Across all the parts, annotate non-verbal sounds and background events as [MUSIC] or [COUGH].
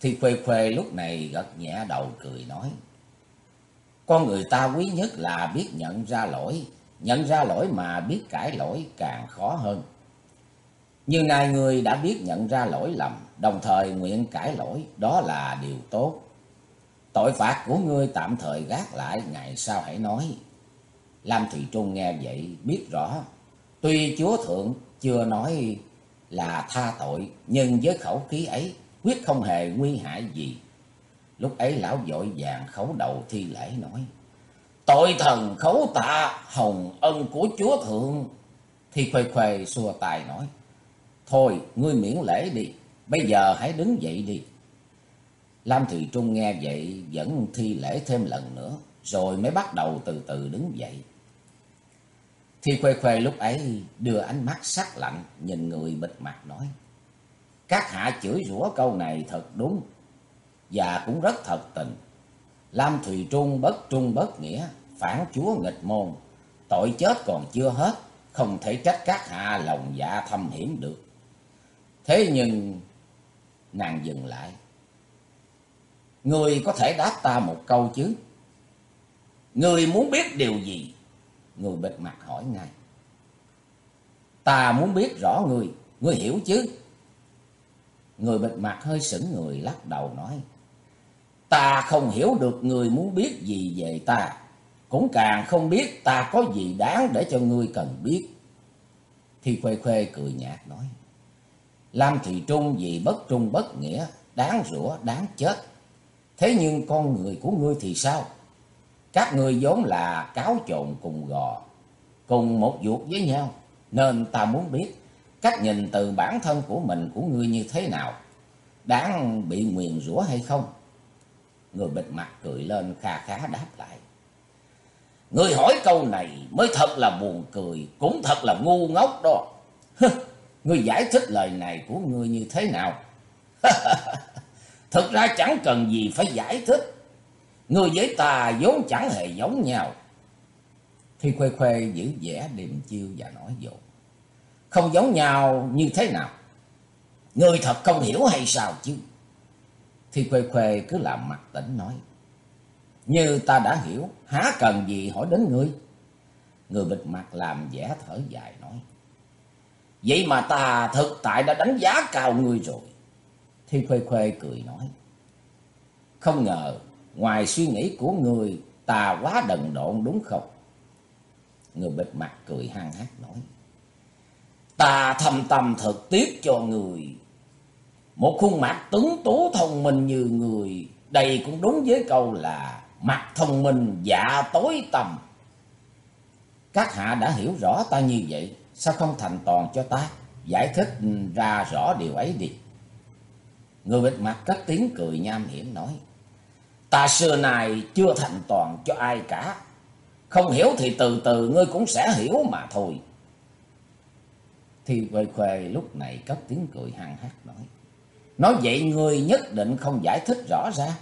Thì Khuê Khuê lúc này gật nhẹ đầu cười nói. Con người ta quý nhất là biết nhận ra lỗi. Nhận ra lỗi mà biết cải lỗi càng khó hơn. như nay ngươi đã biết nhận ra lỗi lầm, đồng thời nguyện cải lỗi, đó là điều tốt. Tội phạt của ngươi tạm thời gác lại, ngày sau hãy nói. Lam Thị Trung nghe vậy, biết rõ. Tuy Chúa Thượng chưa nói là tha tội, nhưng với khẩu khí ấy, quyết không hề nguy hại gì. Lúc ấy lão vội vàng khấu đầu thi lễ nói. Tội thần khấu tạ hồng ân của Chúa Thượng. Thì khuê khuê xua tài nói. Thôi, ngươi miễn lễ đi, bây giờ hãy đứng dậy đi. Lam Thị Trung nghe vậy vẫn thi lễ thêm lần nữa, rồi mới bắt đầu từ từ đứng dậy. Thi Khuê Khuê lúc ấy đưa ánh mắt sắc lạnh nhìn người bịt mặt nói. Các hạ chửi rủa câu này thật đúng, và cũng rất thật tình. Lam Thùy Trung bất trung bất nghĩa, phản chúa nghịch môn, tội chết còn chưa hết, không thể trách các hạ lòng dạ thâm hiểm được. Thế nhưng nàng dừng lại. Người có thể đáp ta một câu chứ? Người muốn biết điều gì? Người bịt mặt hỏi ngay. Ta muốn biết rõ người, người hiểu chứ? Người bịt mặt hơi sững người lắc đầu nói. Ta không hiểu được người muốn biết gì về ta. Cũng càng không biết ta có gì đáng để cho ngươi cần biết. Thì khuê khuê cười nhạt nói. Lam Thị Trung vì bất trung bất nghĩa, đáng rủa, đáng chết. Thế nhưng con người của ngươi thì sao? Các ngươi vốn là cáo trộn cùng gò, cùng một ruột với nhau. Nên ta muốn biết cách nhìn từ bản thân của mình của ngươi như thế nào. Đáng bị nguyền rủa hay không? Người bịt mặt cười lên kha khá đáp lại. người hỏi câu này mới thật là buồn cười, cũng thật là ngu ngốc đó. Ngươi giải thích lời này của ngươi như thế nào? [LAUGHS] Thực ra chẳng cần gì phải giải thích. Ngươi với ta vốn chẳng hề giống nhau. Thì khuê khuê giữ vẻ điềm chiêu và nói dột. Không giống nhau như thế nào? người thật không hiểu hay sao chứ? Thì khuê khuê cứ làm mặt tỉnh nói. Như ta đã hiểu, há cần gì hỏi đến ngươi? Người bịt mặt làm vẻ thở dài nói. Vậy mà ta thực tại đã đánh giá cao ngươi rồi. Thi Khuê Khuê cười nói. Không ngờ, ngoài suy nghĩ của ngươi, ta quá đần độn đúng không? Người bịt mặt cười hăng hát nói. Ta thầm tâm thật tiếc cho người. Một khuôn mặt tuấn tú thông minh như người, đây cũng đúng với câu là mặt thông minh dạ tối tầm. Các hạ đã hiểu rõ ta như vậy, sao không thành toàn cho ta, giải thích ra rõ điều ấy đi. Người bịt mặt cất tiếng cười nham hiểm nói. Ta xưa này chưa thành toàn cho ai cả. Không hiểu thì từ từ ngươi cũng sẽ hiểu mà thôi. Thì Quê Khuê lúc này cất tiếng cười hăng hát nói. Nói vậy ngươi nhất định không giải thích rõ ra.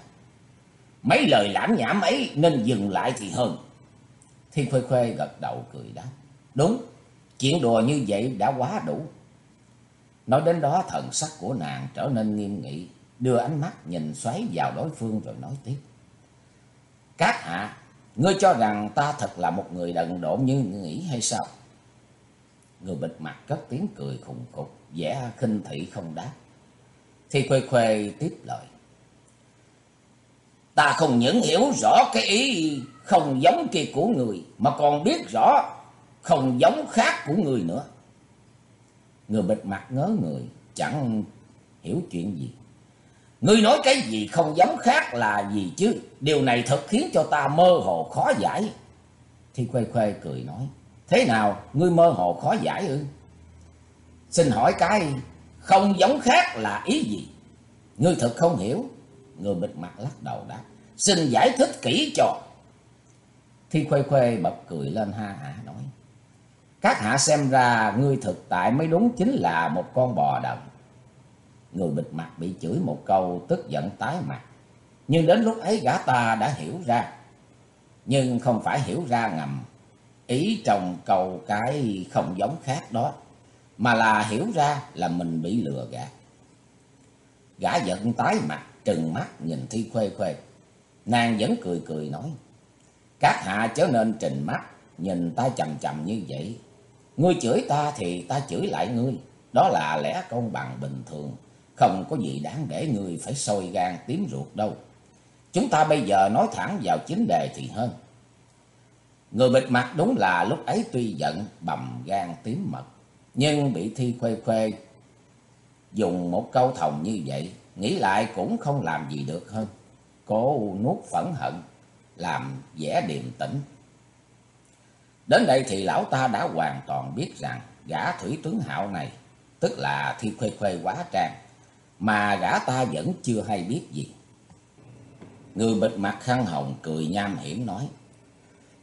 Mấy lời lãm nhảm ấy nên dừng lại thì hơn. Thì Khuê Khuê gật đầu cười đáp. Đúng, chuyện đùa như vậy đã quá đủ. Nói đến đó thần sắc của nàng trở nên nghiêm nghị, đưa ánh mắt nhìn xoáy vào đối phương rồi nói tiếp. Các hạ, ngươi cho rằng ta thật là một người đần độn như nghĩ hay sao? Người bịt mặt cất tiếng cười khùng khục, vẻ khinh thị không đáp. Thì khuê khuê tiếp lời. Ta không những hiểu rõ cái ý không giống kia của người, mà còn biết rõ không giống khác của người nữa. Người bịt mặt ngớ người, chẳng hiểu chuyện gì. Ngươi nói cái gì không giống khác là gì chứ? Điều này thật khiến cho ta mơ hồ khó giải. Thì khuê khuê cười nói. Thế nào? Ngươi mơ hồ khó giải ư? Xin hỏi cái, không giống khác là ý gì? Ngươi thật không hiểu. Người bịt mặt lắc đầu đáp. Xin giải thích kỹ cho. Thì khuê khuê bật cười lên ha hả nói. Các hạ xem ra ngươi thực tại mới đúng chính là một con bò đần. Người bịt mặt bị chửi một câu tức giận tái mặt. Nhưng đến lúc ấy gã ta đã hiểu ra. Nhưng không phải hiểu ra ngầm. Ý trồng cầu cái không giống khác đó. Mà là hiểu ra là mình bị lừa gạt. Gã giận tái mặt, trừng mắt nhìn Thi Khuê Khuê. Nàng vẫn cười cười nói. Các hạ chớ nên trình mắt, nhìn ta chầm chầm như vậy. Ngươi chửi ta thì ta chửi lại ngươi. Đó là lẽ công bằng bình thường. Không có gì đáng để ngươi phải sôi gan tím ruột đâu. Chúng ta bây giờ nói thẳng vào chính đề thì hơn. Người bịt mặt đúng là lúc ấy tuy giận bầm gan tím mật. Nhưng bị Thi Khuê Khuê dùng một câu thòng như vậy. Nghĩ lại cũng không làm gì được hơn. Cô nuốt phẫn hận. Làm vẻ điềm tĩnh. Đến đây thì lão ta đã hoàn toàn biết rằng gã thủy tướng hạo này, tức là Thi Khuê Khuê quá trang, mà gã ta vẫn chưa hay biết gì. Người bịt mặt khăn hồng cười nham hiểm nói,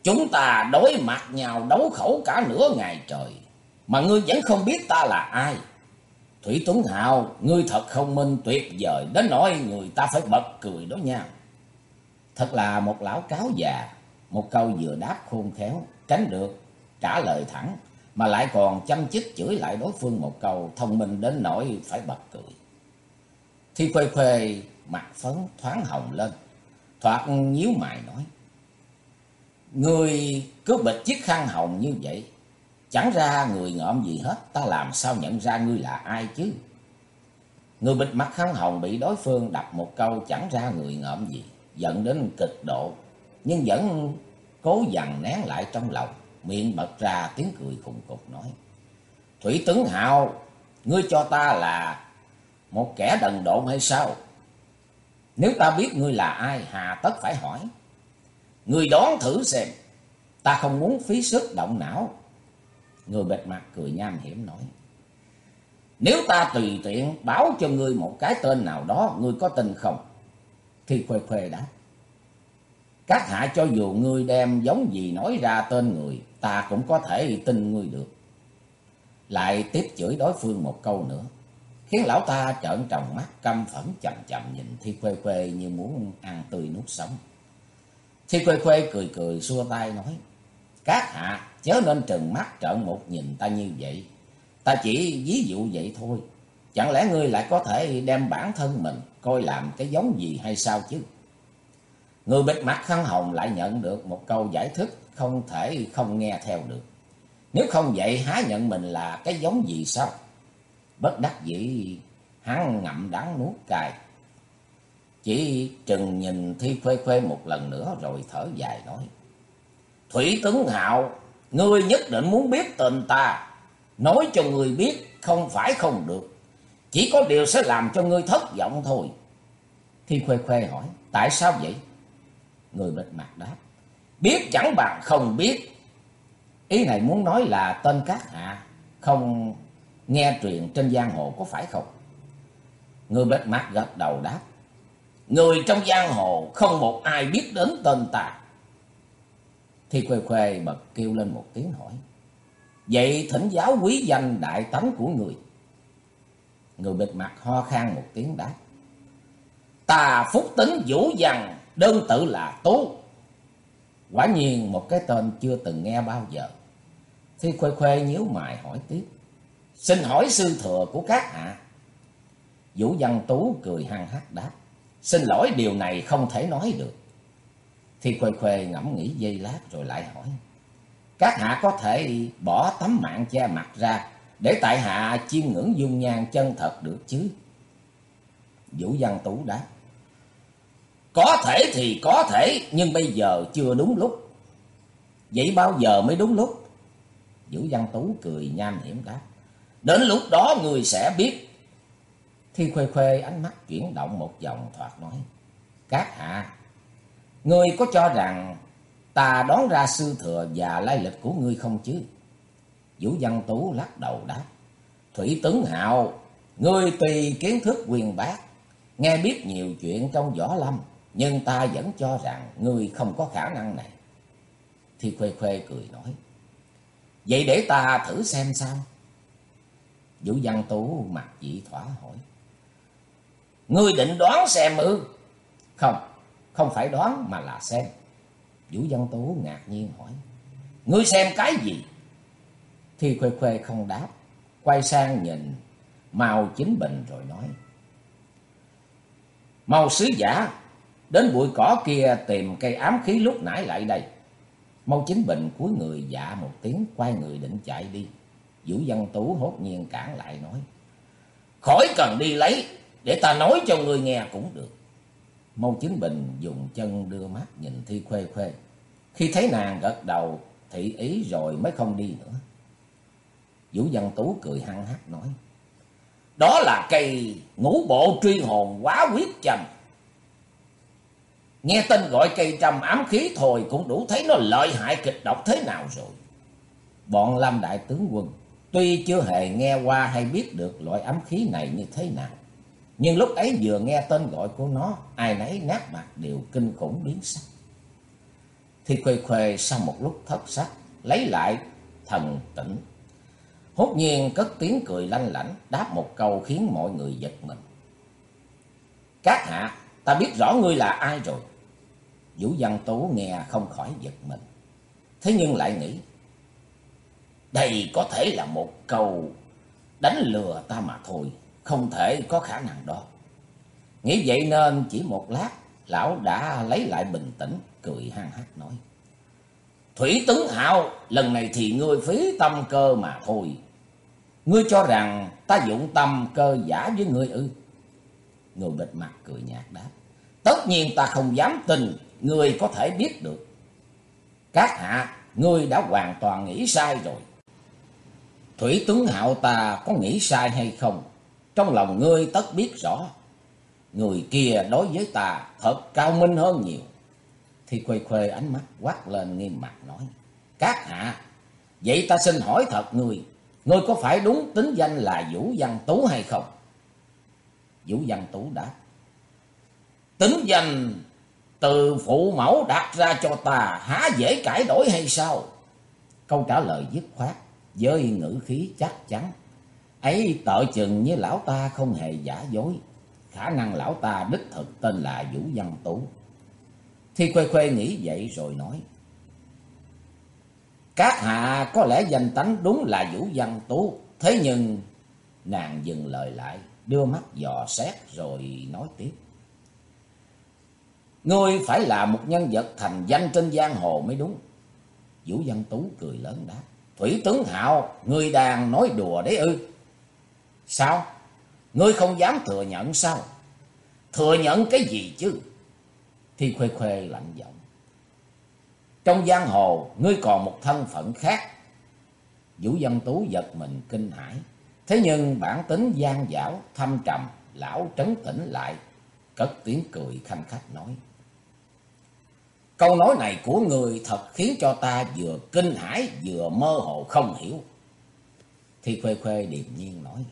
Chúng ta đối mặt nhau đấu khẩu cả nửa ngày trời, mà ngươi vẫn không biết ta là ai. Thủy Tuấn hào ngươi thật không minh tuyệt vời, đến nỗi người ta phải bật cười đó nha. Thật là một lão cáo già, một câu vừa đáp khôn khéo, tránh được, trả lời thẳng, mà lại còn chăm chích chửi lại đối phương một câu thông minh đến nỗi phải bật cười. Thi khuê khuê mặt phấn thoáng hồng lên, thoạt nhíu mày nói. Người cứ bịch chiếc khăn hồng như vậy, chẳng ra người ngợm gì hết, ta làm sao nhận ra ngươi là ai chứ? Người bịt mặt khăn hồng bị đối phương đập một câu chẳng ra người ngợm gì, giận đến cực độ, nhưng vẫn cố dằn nén lại trong lòng, miệng bật ra tiếng cười khùng cục nói. Thủy tướng Hạo, ngươi cho ta là một kẻ đần độn hay sao? Nếu ta biết ngươi là ai, hà tất phải hỏi người đón thử xem, ta không muốn phí sức động não. Người bệt mặt cười nham hiểm nói. Nếu ta tùy tiện báo cho ngươi một cái tên nào đó, ngươi có tin không? Thì khuê khuê đáp. Các hạ cho dù ngươi đem giống gì nói ra tên người, ta cũng có thể tin ngươi được. Lại tiếp chửi đối phương một câu nữa, khiến lão ta trợn tròng mắt căm phẫn chậm chậm nhìn Thi Khuê Khuê như muốn ăn tươi nuốt sống. Thi Khuê Khuê cười cười xua tay nói, Các hạ chớ nên trừng mắt trợn một nhìn ta như vậy. Ta chỉ ví dụ vậy thôi. Chẳng lẽ ngươi lại có thể đem bản thân mình coi làm cái giống gì hay sao chứ? Người bịt mặt khăn hồng lại nhận được một câu giải thích không thể không nghe theo được. Nếu không vậy há nhận mình là cái giống gì sao? Bất đắc dĩ hắn ngậm đắng nuốt cay. Chỉ chừng nhìn Thi Khuê Khuê một lần nữa rồi thở dài nói. Thủy tướng Hạo, ngươi nhất định muốn biết tình ta. Nói cho ngươi biết không phải không được. Chỉ có điều sẽ làm cho ngươi thất vọng thôi. Thi Khuê Khuê hỏi, tại sao vậy? Người bịt mặt đáp. Biết chẳng bằng không biết. Ý này muốn nói là tên các hạ không nghe truyền trên giang hồ có phải không? Người bịt mặt gật đầu đáp. Người trong giang hồ không một ai biết đến tên ta. Thì khuê khuê bật kêu lên một tiếng hỏi. Vậy thỉnh giáo quý danh đại tánh của người. Người bịt mặt ho khan một tiếng đáp. Ta phúc tính vũ văn, đơn tự là Tú. Quả nhiên một cái tên chưa từng nghe bao giờ. Thi Khuê Khuê nhíu mày hỏi tiếp. Xin hỏi sư thừa của các hạ. Vũ Văn Tú cười hăng hắc đáp. Xin lỗi điều này không thể nói được. thì Khuê Khuê ngẫm nghĩ giây lát rồi lại hỏi. Các hạ có thể bỏ tấm mạng che mặt ra để tại hạ chiêm ngưỡng dung nhan chân thật được chứ? Vũ Văn Tú đáp. Có thể thì có thể, nhưng bây giờ chưa đúng lúc. Vậy bao giờ mới đúng lúc? Vũ Văn Tú cười nham hiểm đáp. Đến lúc đó người sẽ biết. Thi khuê khuê ánh mắt chuyển động một vòng thoạt nói. Các hạ, ngươi có cho rằng ta đoán ra sư thừa và lai lịch của ngươi không chứ? Vũ Văn Tú lắc đầu đáp. Thủy Tấn Hạo, ngươi tùy kiến thức quyền bác, nghe biết nhiều chuyện trong võ lâm. Nhưng ta vẫn cho rằng ngươi không có khả năng này. Thi Khuê Khuê cười nói. Vậy để ta thử xem sao. Vũ Văn Tú mặt dị thỏa hỏi. Ngươi định đoán xem ư? Không, không phải đoán mà là xem. Vũ Văn Tú ngạc nhiên hỏi. Ngươi xem cái gì? Thì Khuê Khuê không đáp. Quay sang nhìn Mao Chính Bình rồi nói. Màu sứ giả, đến bụi cỏ kia tìm cây ám khí lúc nãy lại đây. Mâu Chính Bình cúi người dạ một tiếng quay người định chạy đi. Vũ Văn Tú hốt nhiên cản lại nói. Khỏi cần đi lấy, để ta nói cho người nghe cũng được. Mâu Chính Bình dùng chân đưa mắt nhìn Thi Khuê Khuê. Khi thấy nàng gật đầu, thị ý rồi mới không đi nữa. Vũ Văn Tú cười hăng hắc nói. Đó là cây ngũ bộ truy hồn quá quyết trầm. Nghe tên gọi cây trầm ám khí thôi cũng đủ thấy nó lợi hại kịch độc thế nào rồi. Bọn Lâm Đại Tướng Quân tuy chưa hề nghe qua hay biết được loại ám khí này như thế nào. Nhưng lúc ấy vừa nghe tên gọi của nó, ai nấy nát mặt đều kinh khủng biến sắc. Thì khuê khuê sau một lúc thất sắc, lấy lại thần tỉnh. Hốt nhiên cất tiếng cười lanh lảnh, đáp một câu khiến mọi người giật mình. Các hạ, ta biết rõ ngươi là ai rồi. Vũ Văn Tú nghe không khỏi giật mình. Thế nhưng lại nghĩ, đây có thể là một câu đánh lừa ta mà thôi, không thể có khả năng đó. Nghĩ vậy nên chỉ một lát, lão đã lấy lại bình tĩnh, cười hăng hắc nói. Thủy tướng hạo, lần này thì ngươi phí tâm cơ mà thôi. Ngươi cho rằng ta dụng tâm cơ giả với ngươi ư? Người bịt mặt cười nhạt đáp. Tất nhiên ta không dám tin ngươi có thể biết được. Các hạ, ngươi đã hoàn toàn nghĩ sai rồi. Thủy tướng hạo ta có nghĩ sai hay không? Trong lòng ngươi tất biết rõ. Người kia đối với ta thật cao minh hơn nhiều. Thì khuê khuê ánh mắt quát lên nghiêm mặt nói. Các hạ, vậy ta xin hỏi thật ngươi. Ngươi có phải đúng tính danh là Vũ Văn Tú hay không? Vũ Văn Tú đáp. Tính danh từ phụ mẫu đặt ra cho ta há dễ cải đổi hay sao? Câu trả lời dứt khoát, với ngữ khí chắc chắn. Ấy tợ chừng như lão ta không hề giả dối. Khả năng lão ta đích thực tên là Vũ Văn Tú. Thi Khuê Khuê nghĩ vậy rồi nói. Các hạ có lẽ danh tánh đúng là Vũ Văn Tú. Thế nhưng nàng dừng lời lại, đưa mắt dò xét rồi nói tiếp. Ngươi phải là một nhân vật thành danh trên giang hồ mới đúng. Vũ Văn Tú cười lớn đáp. Thủy tướng Hạo, ngươi đang nói đùa đấy ư? Sao? Ngươi không dám thừa nhận sao? Thừa nhận cái gì chứ? Thi khuê khuê lạnh giọng. Trong giang hồ, ngươi còn một thân phận khác. Vũ Văn Tú giật mình kinh hãi. Thế nhưng bản tính gian dảo, thâm trầm, lão trấn tĩnh lại, cất tiếng cười khanh khách nói. Câu nói này của người thật khiến cho ta vừa kinh hãi vừa mơ hồ không hiểu. Thi Khuê Khuê điềm nhiên nói.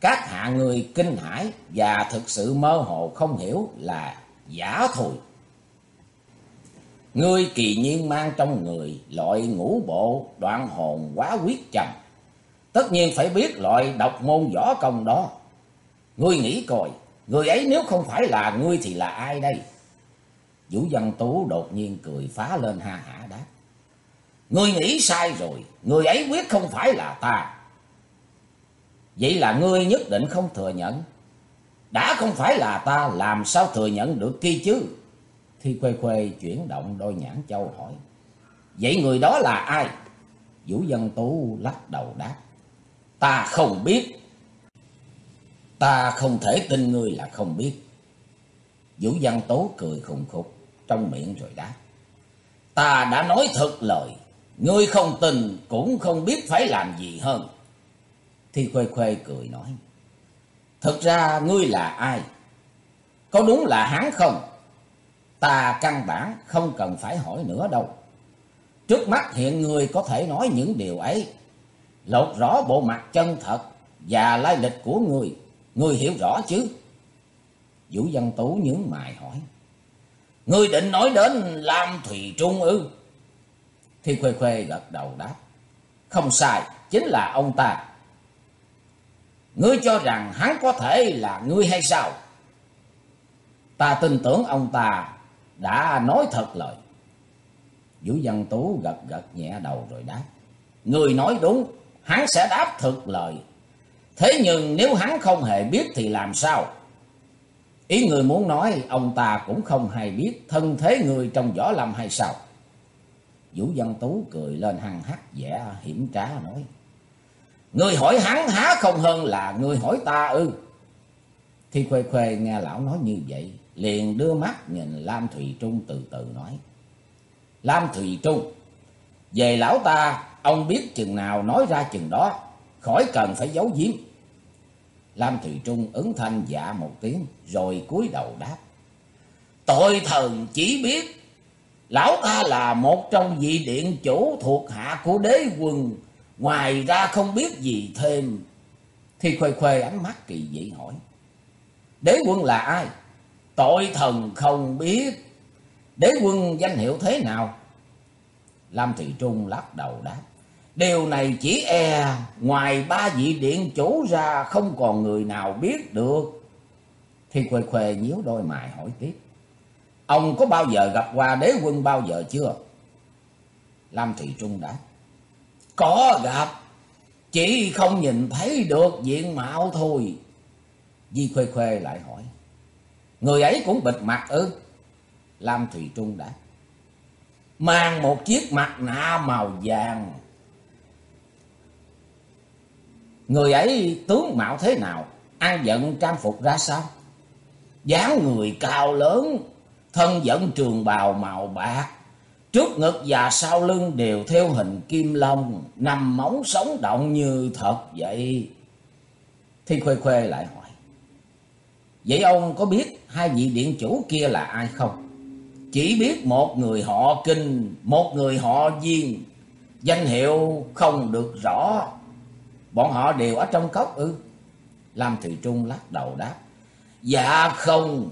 Các hạ người kinh hãi và thực sự mơ hồ không hiểu là giả thôi. Ngươi kỳ nhiên mang trong người loại ngũ bộ đoạn hồn quá quyết trầm. Tất nhiên phải biết loại độc môn võ công đó. Ngươi nghĩ coi, người ấy nếu không phải là ngươi thì là ai đây? Vũ Văn Tú đột nhiên cười phá lên ha hả đáp. Ngươi nghĩ sai rồi, người ấy quyết không phải là ta. Vậy là ngươi nhất định không thừa nhận. Đã không phải là ta, làm sao thừa nhận được kia chứ? Thi Khuê Khuê chuyển động đôi nhãn châu hỏi. Vậy người đó là ai? Vũ Văn Tú lắc đầu đáp. Ta không biết. Ta không thể tin ngươi là không biết. Vũ Văn Tố cười khùng khục trong miệng rồi đáp. Ta đã nói thật lời, ngươi không tin cũng không biết phải làm gì hơn. Thi Khuê Khuê cười nói. Thực ra ngươi là ai? Có đúng là hắn không? Ta căn bản không cần phải hỏi nữa đâu. Trước mắt hiện người có thể nói những điều ấy. Lột rõ bộ mặt chân thật và lai lịch của người. Người hiểu rõ chứ? Vũ Văn Tú nhướng mày hỏi. Ngươi định nói đến Lam Thùy Trung ư? Thi Khuê Khuê gật đầu đáp. Không sai, chính là ông ta. Ngươi cho rằng hắn có thể là ngươi hay sao? Ta tin tưởng ông ta đã nói thật lời. Vũ Văn Tú gật gật nhẹ đầu rồi đáp. Người nói đúng, hắn sẽ đáp thực lời. Thế nhưng nếu hắn không hề biết thì làm sao? Ý người muốn nói ông ta cũng không hay biết thân thế người trong võ lâm hay sao. Vũ Văn Tú cười lên hăng hắc vẻ hiểm trá nói. Người hỏi hắn há không hơn là người hỏi ta ư. Thi Khuê Khuê nghe lão nói như vậy, liền đưa mắt nhìn Lam Thùy Trung từ từ nói. Lam Thùy Trung, về lão ta, ông biết chừng nào nói ra chừng đó, khỏi cần phải giấu giếm. Lam Thùy Trung ứng thanh dạ một tiếng, rồi cúi đầu đáp. Tội thần chỉ biết, lão ta là một trong vị điện chủ thuộc hạ của đế quân, ngoài ra không biết gì thêm. Thì khuê khuê ánh mắt kỳ dị hỏi. Đế quân là ai? Tội thần không biết. Đế quân danh hiệu thế nào? Lam Thị Trung lắc đầu đáp. Điều này chỉ e ngoài ba vị điện chủ ra không còn người nào biết được. Thì Khuê Khuê nhíu đôi mày hỏi tiếp. Ông có bao giờ gặp qua đế quân bao giờ chưa? Lam Thị Trung đáp. Có gặp. Chỉ không nhìn thấy được diện mạo thôi. Di Khuê Khuê lại hỏi. Người ấy cũng bịt mặt ư? Lam Thùy Trung đã. Mang một chiếc mặt nạ màu vàng. Người ấy tướng mạo thế nào? Ăn giận trang phục ra sao? dáng người cao lớn, thân dẫn trường bào màu bạc. Trước ngực và sau lưng đều theo hình kim long, nằm móng sống động như thật vậy. Thi Khuê Khuê lại hỏi. Vậy ông có biết hai vị điện chủ kia là ai không? Chỉ biết một người họ Kinh, một người họ Viên. Danh hiệu không được rõ. Bọn họ đều ở trong cốc ư? Lam Thị Trung lắc đầu đáp. Dạ không.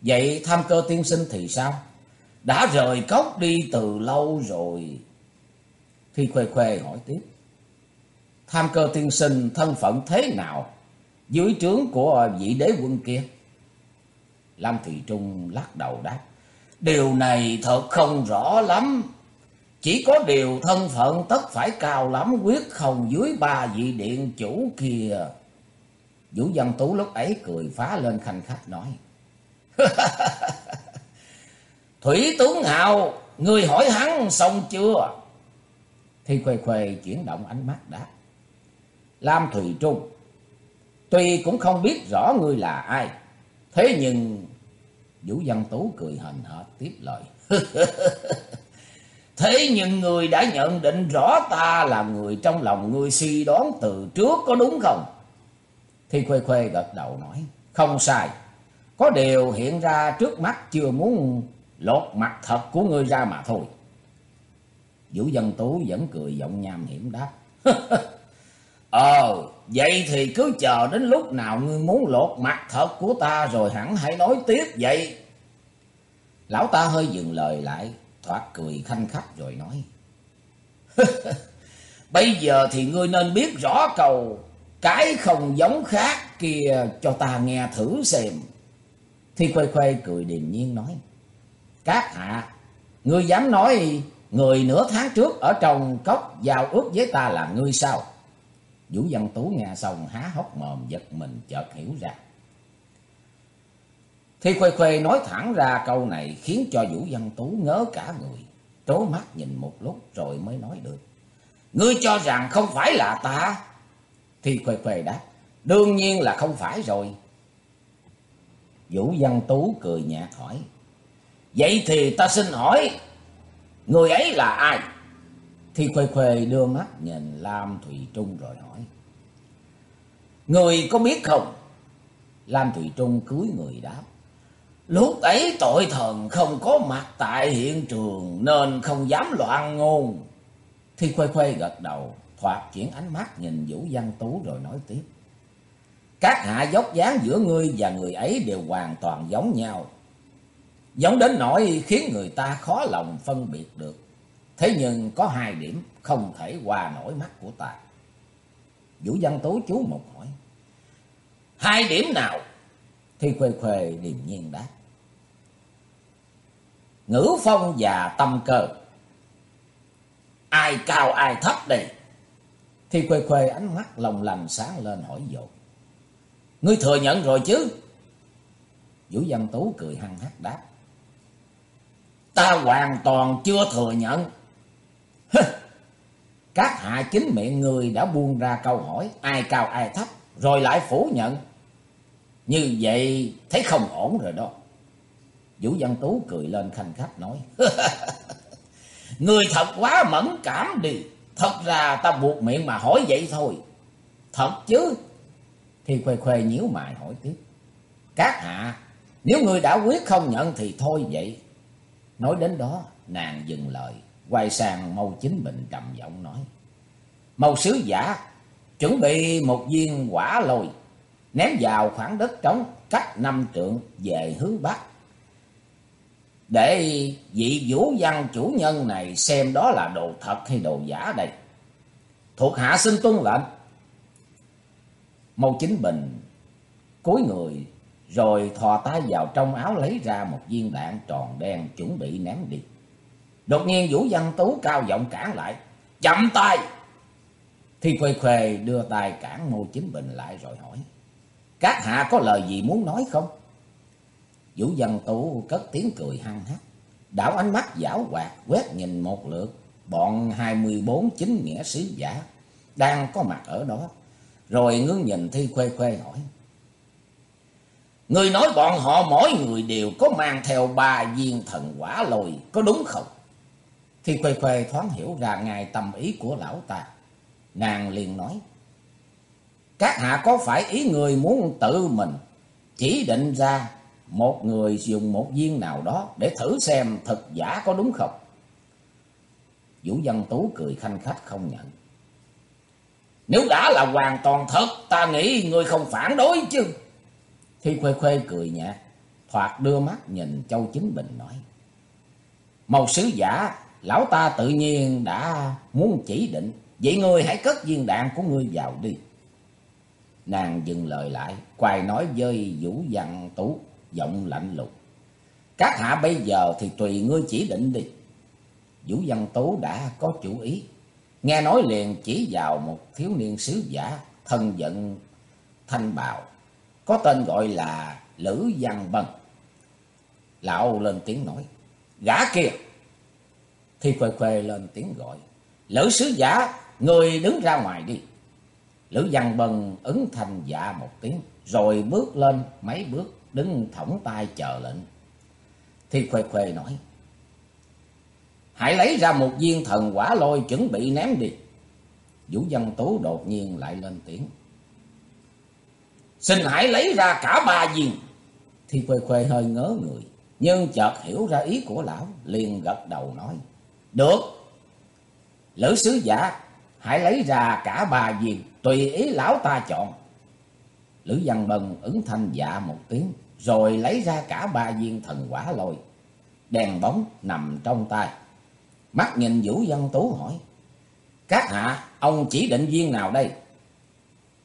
Vậy tham cơ tiên sinh thì sao? Đã rời cốc đi từ lâu rồi. Thi Khuê Khuê hỏi tiếp. Tham cơ tiên sinh thân phận thế nào? dưới trướng của vị đế quân kia. Lâm Thị Trung lắc đầu đáp. Điều này thật không rõ lắm. Chỉ có điều thân phận tất phải cao lắm, quyết không dưới ba vị điện chủ kia. Vũ Văn Tú lúc ấy cười phá lên khanh khách nói. [LAUGHS] Thủy tướng Hào, người hỏi hắn xong chưa? Thi Khuê Khuê chuyển động ánh mắt đáp. Lam Thùy Trung, Tuy cũng không biết rõ ngươi là ai. Thế nhưng... Vũ Văn Tú cười hình hợt tiếp lời. [LAUGHS] Thế nhưng người đã nhận định rõ ta là người trong lòng ngươi suy đoán từ trước có đúng không? Thì Khuê Khuê gật đầu nói. Không sai. Có điều hiện ra trước mắt chưa muốn lột mặt thật của ngươi ra mà thôi. Vũ dân Tú vẫn cười giọng nham hiểm đáp. [LAUGHS] Ờ, vậy thì cứ chờ đến lúc nào ngươi muốn lột mặt thật của ta rồi hẳn hãy nói tiếp vậy. Lão ta hơi dừng lời lại, thoát cười khanh khách rồi nói. [LAUGHS] Bây giờ thì ngươi nên biết rõ cầu cái không giống khác kia cho ta nghe thử xem. Thi Khuê Khuê cười điềm nhiên nói. Các hạ, ngươi dám nói người nửa tháng trước ở trong cốc giao ước với ta là ngươi sao? Vũ Văn Tú nghe xong há hốc mồm giật mình chợt hiểu ra. Thi Khuê Khuê nói thẳng ra câu này khiến cho Vũ Văn Tú ngớ cả người. Trố mắt nhìn một lúc rồi mới nói được. Ngươi cho rằng không phải là ta. Thi Khuê Khuê đáp. Đương nhiên là không phải rồi. Vũ Văn Tú cười nhạt hỏi. Vậy thì ta xin hỏi. Người ấy là ai? Thi Khuê Khuê đưa mắt nhìn Lam Thủy Trung rồi hỏi. Người có biết không? Lam Thủy Trung cưới người đáp. Lúc ấy tội thần không có mặt tại hiện trường nên không dám loạn ngôn. Thi Khuê Khuê gật đầu, thoạt chuyển ánh mắt nhìn Vũ Văn Tú rồi nói tiếp. Các hạ dốc dáng giữa ngươi và người ấy đều hoàn toàn giống nhau. Giống đến nỗi khiến người ta khó lòng phân biệt được. Thế nhưng có hai điểm không thể qua nổi mắt của ta. Vũ Văn tú chú một hỏi. Hai điểm nào? Thi Khuê Khuê điềm nhiên đáp. Ngữ phong và tâm cơ. Ai cao, ai thấp đây? Thi Khuê Khuê ánh mắt lòng lành sáng lên hỏi dột. Ngươi thừa nhận rồi chứ? Vũ Văn Tú cười hăng hắc đáp. Ta hoàn toàn chưa thừa nhận. Các hạ chính miệng người đã buông ra câu hỏi ai cao ai thấp, rồi lại phủ nhận. Như vậy thấy không ổn rồi đó. Vũ Văn Tú cười lên khanh khách nói. [LAUGHS] Người thật quá mẫn cảm đi. Thật ra ta buộc miệng mà hỏi vậy thôi. Thật chứ. Thì khuê khuê nhíu mày hỏi tiếp. Các hạ, nếu người đã quyết không nhận thì thôi vậy. Nói đến đó, nàng dừng lời, quay sang Mâu Chính Bình trầm giọng nói. Mâu sứ giả, chuẩn bị một viên quả lôi, ném vào khoảng đất trống cách năm trượng về hướng Bắc. Để vị vũ văn chủ nhân này xem đó là đồ thật hay đồ giả đây. Thuộc hạ xin tuân lệnh. Mâu Chính Bình cúi người rồi thò tay vào trong áo lấy ra một viên đạn tròn đen chuẩn bị ném đi. Đột nhiên Vũ Văn Tú cao giọng cản lại. Chậm tay! Thi Khuê Khuê đưa tay cản Ngô Chính Bình lại rồi hỏi. Các hạ có lời gì muốn nói không? Vũ Văn Tú cất tiếng cười hăng hắc. Đảo ánh mắt giảo hoạt, quét nhìn một lượt. Bọn hai mươi bốn chính nghĩa sứ giả đang có mặt ở đó. Rồi ngưng nhìn Thi Khuê Khuê hỏi. Người nói bọn họ mỗi người đều có mang theo ba viên thần quả lồi, có đúng không? Thì Khuê Khuê thoáng hiểu ra ngài tâm ý của lão ta. Nàng liền nói. Các hạ có phải ý người muốn tự mình chỉ định ra một người dùng một viên nào đó để thử xem thật giả có đúng không? Vũ Văn Tú cười khanh khách không nhận. Nếu đã là hoàn toàn thật, ta nghĩ người không phản đối chứ. Thi Khuê Khuê cười nhạt, thoạt đưa mắt nhìn Châu Chính Bình nói. Màu sứ giả, lão ta tự nhiên đã muốn chỉ định, vậy ngươi hãy cất viên đạn của ngươi vào đi. Nàng dừng lời lại, quay nói với Vũ Văn Tú, giọng lạnh lùng. Các hạ bây giờ thì tùy ngươi chỉ định đi. Vũ Văn Tú đã có chủ ý, nghe nói liền chỉ vào một thiếu niên sứ giả, thân giận thanh bào, có tên gọi là Lữ Văn Bân. Lão lên tiếng nói, gã kia. Thì khuê khuê lên tiếng gọi, Lữ sứ giả, người đứng ra ngoài đi. Lữ Văn Bân ứng thành dạ một tiếng, rồi bước lên mấy bước, đứng thõng tay chờ lệnh. Thì khuê khuê nói, Hãy lấy ra một viên thần quả lôi chuẩn bị ném đi. Vũ Văn Tú đột nhiên lại lên tiếng. Xin hãy lấy ra cả ba viên. Thì Khuê Khuê hơi ngớ người. Nhưng chợt hiểu ra ý của lão. liền gật đầu nói. Được. Lữ sứ giả. Hãy lấy ra cả ba viên. Tùy ý lão ta chọn. Lữ Văn Bần ứng thanh dạ một tiếng. Rồi lấy ra cả ba viên thần quả lôi. Đèn bóng nằm trong tay. Mắt nhìn Vũ Văn Tú hỏi. Các hạ, ông chỉ định viên nào đây?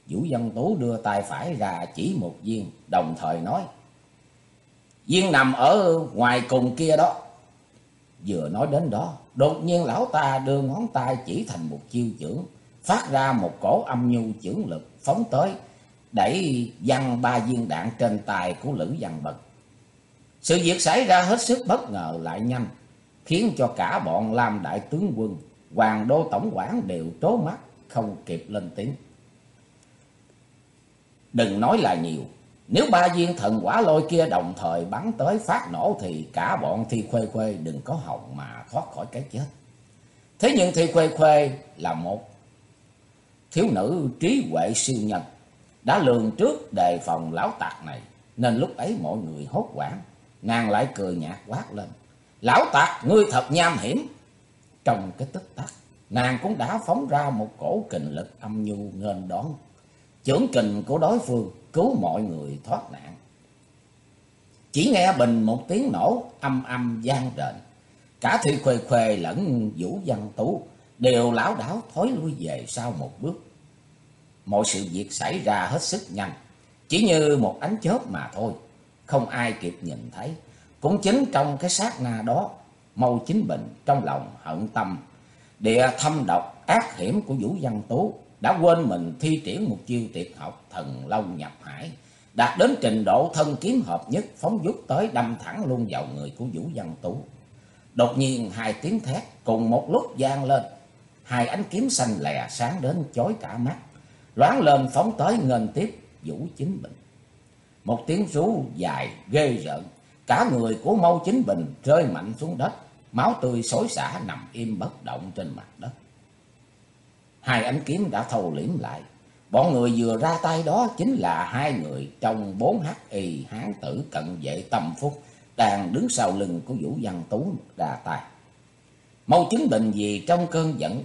Vũ Văn Tú đưa tay phải ra chỉ một viên, đồng thời nói. Viên nằm ở ngoài cùng kia đó. Vừa nói đến đó, đột nhiên lão ta đưa ngón tay chỉ thành một chiêu chưởng, phát ra một cổ âm nhu chưởng lực phóng tới, đẩy văng ba viên đạn trên tay của Lữ Văn Bật. Sự việc xảy ra hết sức bất ngờ lại nhanh, khiến cho cả bọn Lam Đại Tướng Quân, Hoàng Đô Tổng quản đều trố mắt, không kịp lên tiếng. Đừng nói là nhiều. Nếu ba viên thần quả lôi kia đồng thời bắn tới phát nổ thì cả bọn Thi Khuê Khuê đừng có hồng mà thoát khỏi cái chết. Thế nhưng Thi Khuê Khuê là một thiếu nữ trí huệ siêu nhân. Đã lường trước đề phòng lão tạc này. Nên lúc ấy mọi người hốt quảng. Nàng lại cười nhạt quát lên. Lão tạc, ngươi thật nham hiểm. Trong cái tức tắc. Nàng cũng đã phóng ra một cổ kình lực âm nhu nên đón chưởng kình của đối phương cứu mọi người thoát nạn. Chỉ nghe bình một tiếng nổ âm âm gian rền. Cả Thị Khuê Khuê lẫn Vũ Văn Tú đều lão đảo thối lui về sau một bước. Mọi sự việc xảy ra hết sức nhanh, chỉ như một ánh chớp mà thôi, không ai kịp nhìn thấy. Cũng chính trong cái sát na đó, Mâu Chính Bình trong lòng hận tâm, địa thâm độc ác hiểm của Vũ Văn Tú đã quên mình thi triển một chiêu tuyệt học thần long nhập hải đạt đến trình độ thân kiếm hợp nhất phóng dút tới đâm thẳng luôn vào người của Vũ Văn Tú. Đột nhiên hai tiếng thét cùng một lúc vang lên, hai ánh kiếm xanh lè sáng đến chói cả mắt, loáng lên phóng tới ngân tiếp Vũ Chính Bình. Một tiếng rú dài ghê rợn, cả người của Mâu Chính Bình rơi mạnh xuống đất, máu tươi xối xả nằm im bất động trên mặt đất. Hai ánh kiếm đã thâu liễm lại, Bọn người vừa ra tay đó chính là hai người trong bốn hắc y hán tử cận vệ tâm phúc đang đứng sau lưng của Vũ Văn Tú ra tay. Mâu chứng bình vì trong cơn giận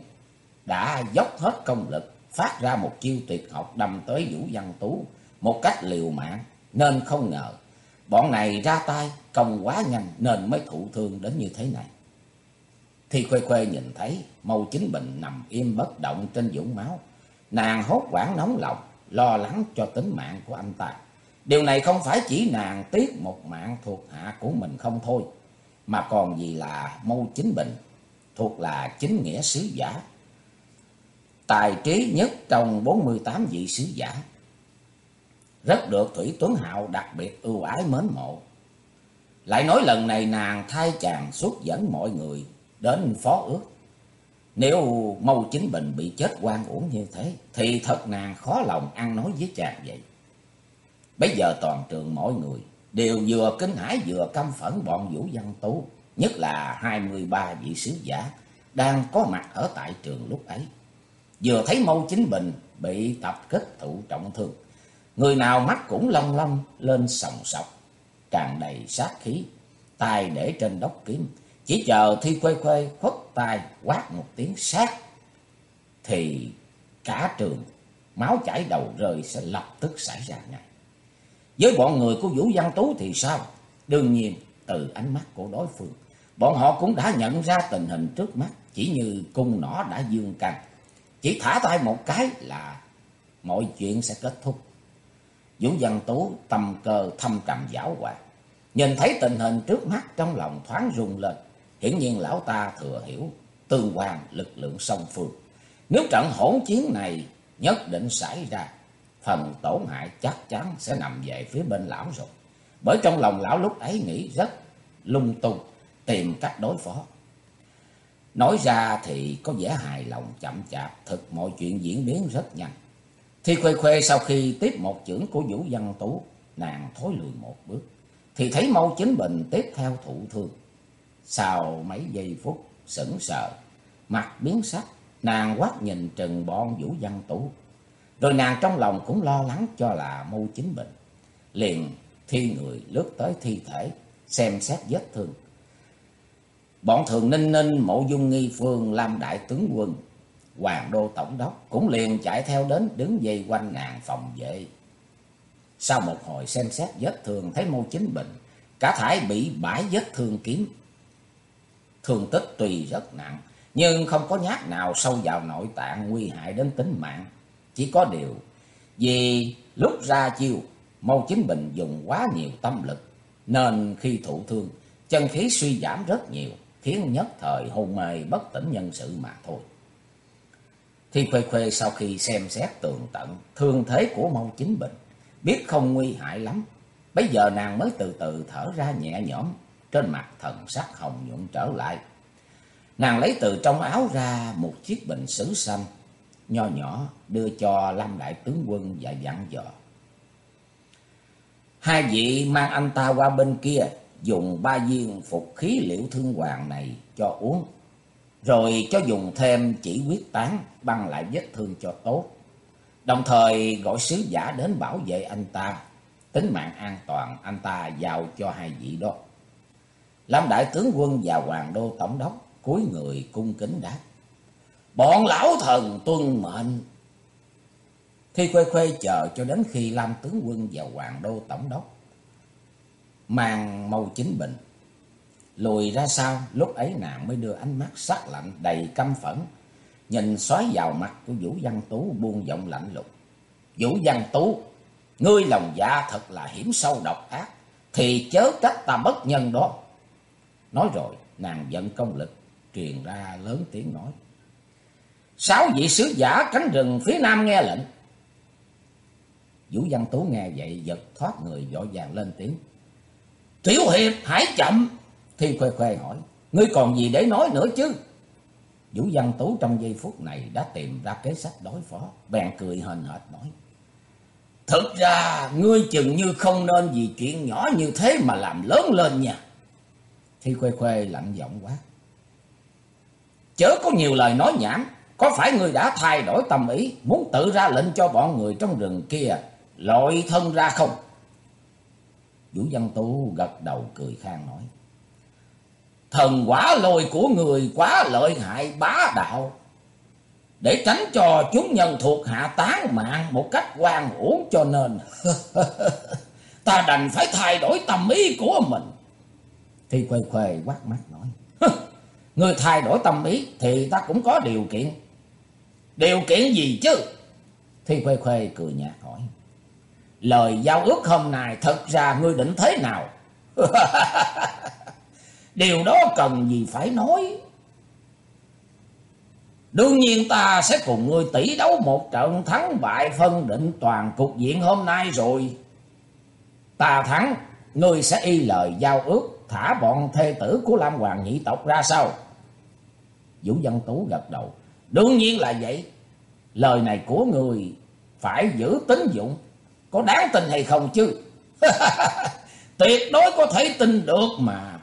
đã dốc hết công lực phát ra một chiêu tuyệt học đâm tới Vũ Văn Tú một cách liều mạng nên không ngờ bọn này ra tay công quá nhanh nên mới thụ thương đến như thế này. Thì Khuê Khuê nhìn thấy Mâu Chính Bình nằm im bất động trên vũng máu Nàng hốt quảng nóng lòng, lo lắng cho tính mạng của anh ta. Điều này không phải chỉ nàng tiếc một mạng thuộc hạ của mình không thôi, mà còn vì là mâu chính bình, thuộc là chính nghĩa sứ giả. Tài trí nhất trong 48 vị sứ giả. Rất được Thủy Tuấn Hạo đặc biệt ưu ái mến mộ. Lại nói lần này nàng thay chàng xuất dẫn mọi người đến phó ước nếu Mâu Chính Bình bị chết quan uổng như thế, thì thật nàng khó lòng ăn nói với chàng vậy. Bây giờ toàn trường mọi người đều vừa kinh hãi vừa căm phẫn bọn Vũ Văn Tú, nhất là hai mươi ba vị sứ giả đang có mặt ở tại trường lúc ấy. Vừa thấy Mâu Chính Bình bị tập kết thụ trọng thương, người nào mắt cũng long long lên sòng sọc, tràn đầy sát khí, tay để trên đốc kiếm, chỉ chờ Thi quê quê khuất tay quát một tiếng sát. Thì cả trường máu chảy đầu rơi sẽ lập tức xảy ra ngay. Với bọn người của Vũ Văn Tú thì sao? Đương nhiên, từ ánh mắt của đối phương. Bọn họ cũng đã nhận ra tình hình trước mắt. Chỉ như cung nỏ đã dương căng. Chỉ thả tay một cái là mọi chuyện sẽ kết thúc. Vũ Văn Tú tâm cơ thâm trầm giảo hoạt. Nhìn thấy tình hình trước mắt trong lòng thoáng rung lên. Hiển nhiên lão ta thừa hiểu tương quan lực lượng song phương. Nếu trận hỗn chiến này nhất định xảy ra, phần tổn hại chắc chắn sẽ nằm về phía bên lão rồi. Bởi trong lòng lão lúc ấy nghĩ rất lung tung, tìm cách đối phó. Nói ra thì có vẻ hài lòng chậm chạp, thực mọi chuyện diễn biến rất nhanh. Thi Khuê Khuê sau khi tiếp một chưởng của Vũ Văn Tú, nàng thối lùi một bước, thì thấy Mâu Chính Bình tiếp theo thụ thương. Sau mấy giây phút sững sờ, mặt biến sắc, nàng quát nhìn trừng bọn Vũ Văn Tú. Rồi nàng trong lòng cũng lo lắng cho là mưu chính bệnh. Liền thi người lướt tới thi thể, xem xét vết thương. Bọn thường ninh ninh mộ dung nghi phương làm đại tướng quân. Hoàng đô tổng đốc cũng liền chạy theo đến đứng dây quanh nàng phòng vệ. Sau một hồi xem xét vết thương thấy mâu chính bệnh, cả thải bị bãi vết thương kiếm Thương tích tùy rất nặng, nhưng không có nhát nào sâu vào nội tạng nguy hại đến tính mạng. Chỉ có điều, vì lúc ra chiêu, Mâu Chính Bình dùng quá nhiều tâm lực, nên khi thụ thương, chân khí suy giảm rất nhiều, khiến nhất thời hôn mê bất tỉnh nhân sự mà thôi. Thi Khuê Khuê sau khi xem xét tường tận thương thế của Mâu Chính Bình, biết không nguy hại lắm. Bây giờ nàng mới từ từ thở ra nhẹ nhõm, trên mặt thần sắc hồng nhuận trở lại. Nàng lấy từ trong áo ra một chiếc bình sứ xanh, nho nhỏ đưa cho Lâm Đại Tướng Quân và dặn dò. Hai vị mang anh ta qua bên kia, dùng ba viên phục khí liễu thương hoàng này cho uống. Rồi cho dùng thêm chỉ quyết tán, băng lại vết thương cho tốt. Đồng thời gọi sứ giả đến bảo vệ anh ta, tính mạng an toàn anh ta giao cho hai vị đó. Lâm đại tướng quân và hoàng đô tổng đốc cúi người cung kính đáp. Bọn lão thần tuân mệnh. Thi khuê khuê chờ cho đến khi Lam tướng quân và hoàng đô tổng đốc mang mâu chính bình. Lùi ra sau, lúc ấy nàng mới đưa ánh mắt sắc lạnh đầy căm phẫn, nhìn xói vào mặt của Vũ Văn Tú buông giọng lạnh lùng. Vũ Văn Tú, ngươi lòng dạ thật là hiểm sâu độc ác, thì chớ trách ta bất nhân đó. Nói rồi, nàng giận công lực, truyền ra lớn tiếng nói. Sáu vị sứ giả cánh rừng phía nam nghe lệnh. Vũ Văn Tú nghe vậy giật thoát người vội vàng lên tiếng. Tiểu Hiệp hãy chậm. Thi Khuê Khuê hỏi. Ngươi còn gì để nói nữa chứ? Vũ Văn Tú trong giây phút này đã tìm ra kế sách đối phó. Bèn cười hờn hệt nói. Thực ra ngươi chừng như không nên vì chuyện nhỏ như thế mà làm lớn lên nha. Thi khuê khuê lạnh giọng quá. Chớ có nhiều lời nói nhảm. Có phải người đã thay đổi tâm ý. Muốn tự ra lệnh cho bọn người trong rừng kia lội thân ra không? Vũ Văn Tu gật đầu cười khang nói. Thần quả lôi của người quá lợi hại bá đạo. Để tránh cho chúng nhân thuộc hạ tán mạng một cách quan uổng cho nên. [LAUGHS] ta đành phải thay đổi tâm ý của mình. Thì khuê khuê quát mắt nói. Người thay đổi tâm ý thì ta cũng có điều kiện. Điều kiện gì chứ? Thì khuê khuê cười nhạt hỏi. Lời giao ước hôm nay thật ra ngươi định thế nào? [LAUGHS] Điều đó cần gì phải nói. Đương nhiên ta sẽ cùng ngươi tỷ đấu một trận thắng bại phân định toàn cục diện hôm nay rồi. Ta thắng, ngươi sẽ y lời giao ước thả bọn thê tử của Lam Hoàng nhị tộc ra sao? Vũ Văn Tú gật đầu. Đương nhiên là vậy. Lời này của người phải giữ tín dụng. Có đáng tin hay không chứ? [LAUGHS] Tuyệt đối có thể tin được mà.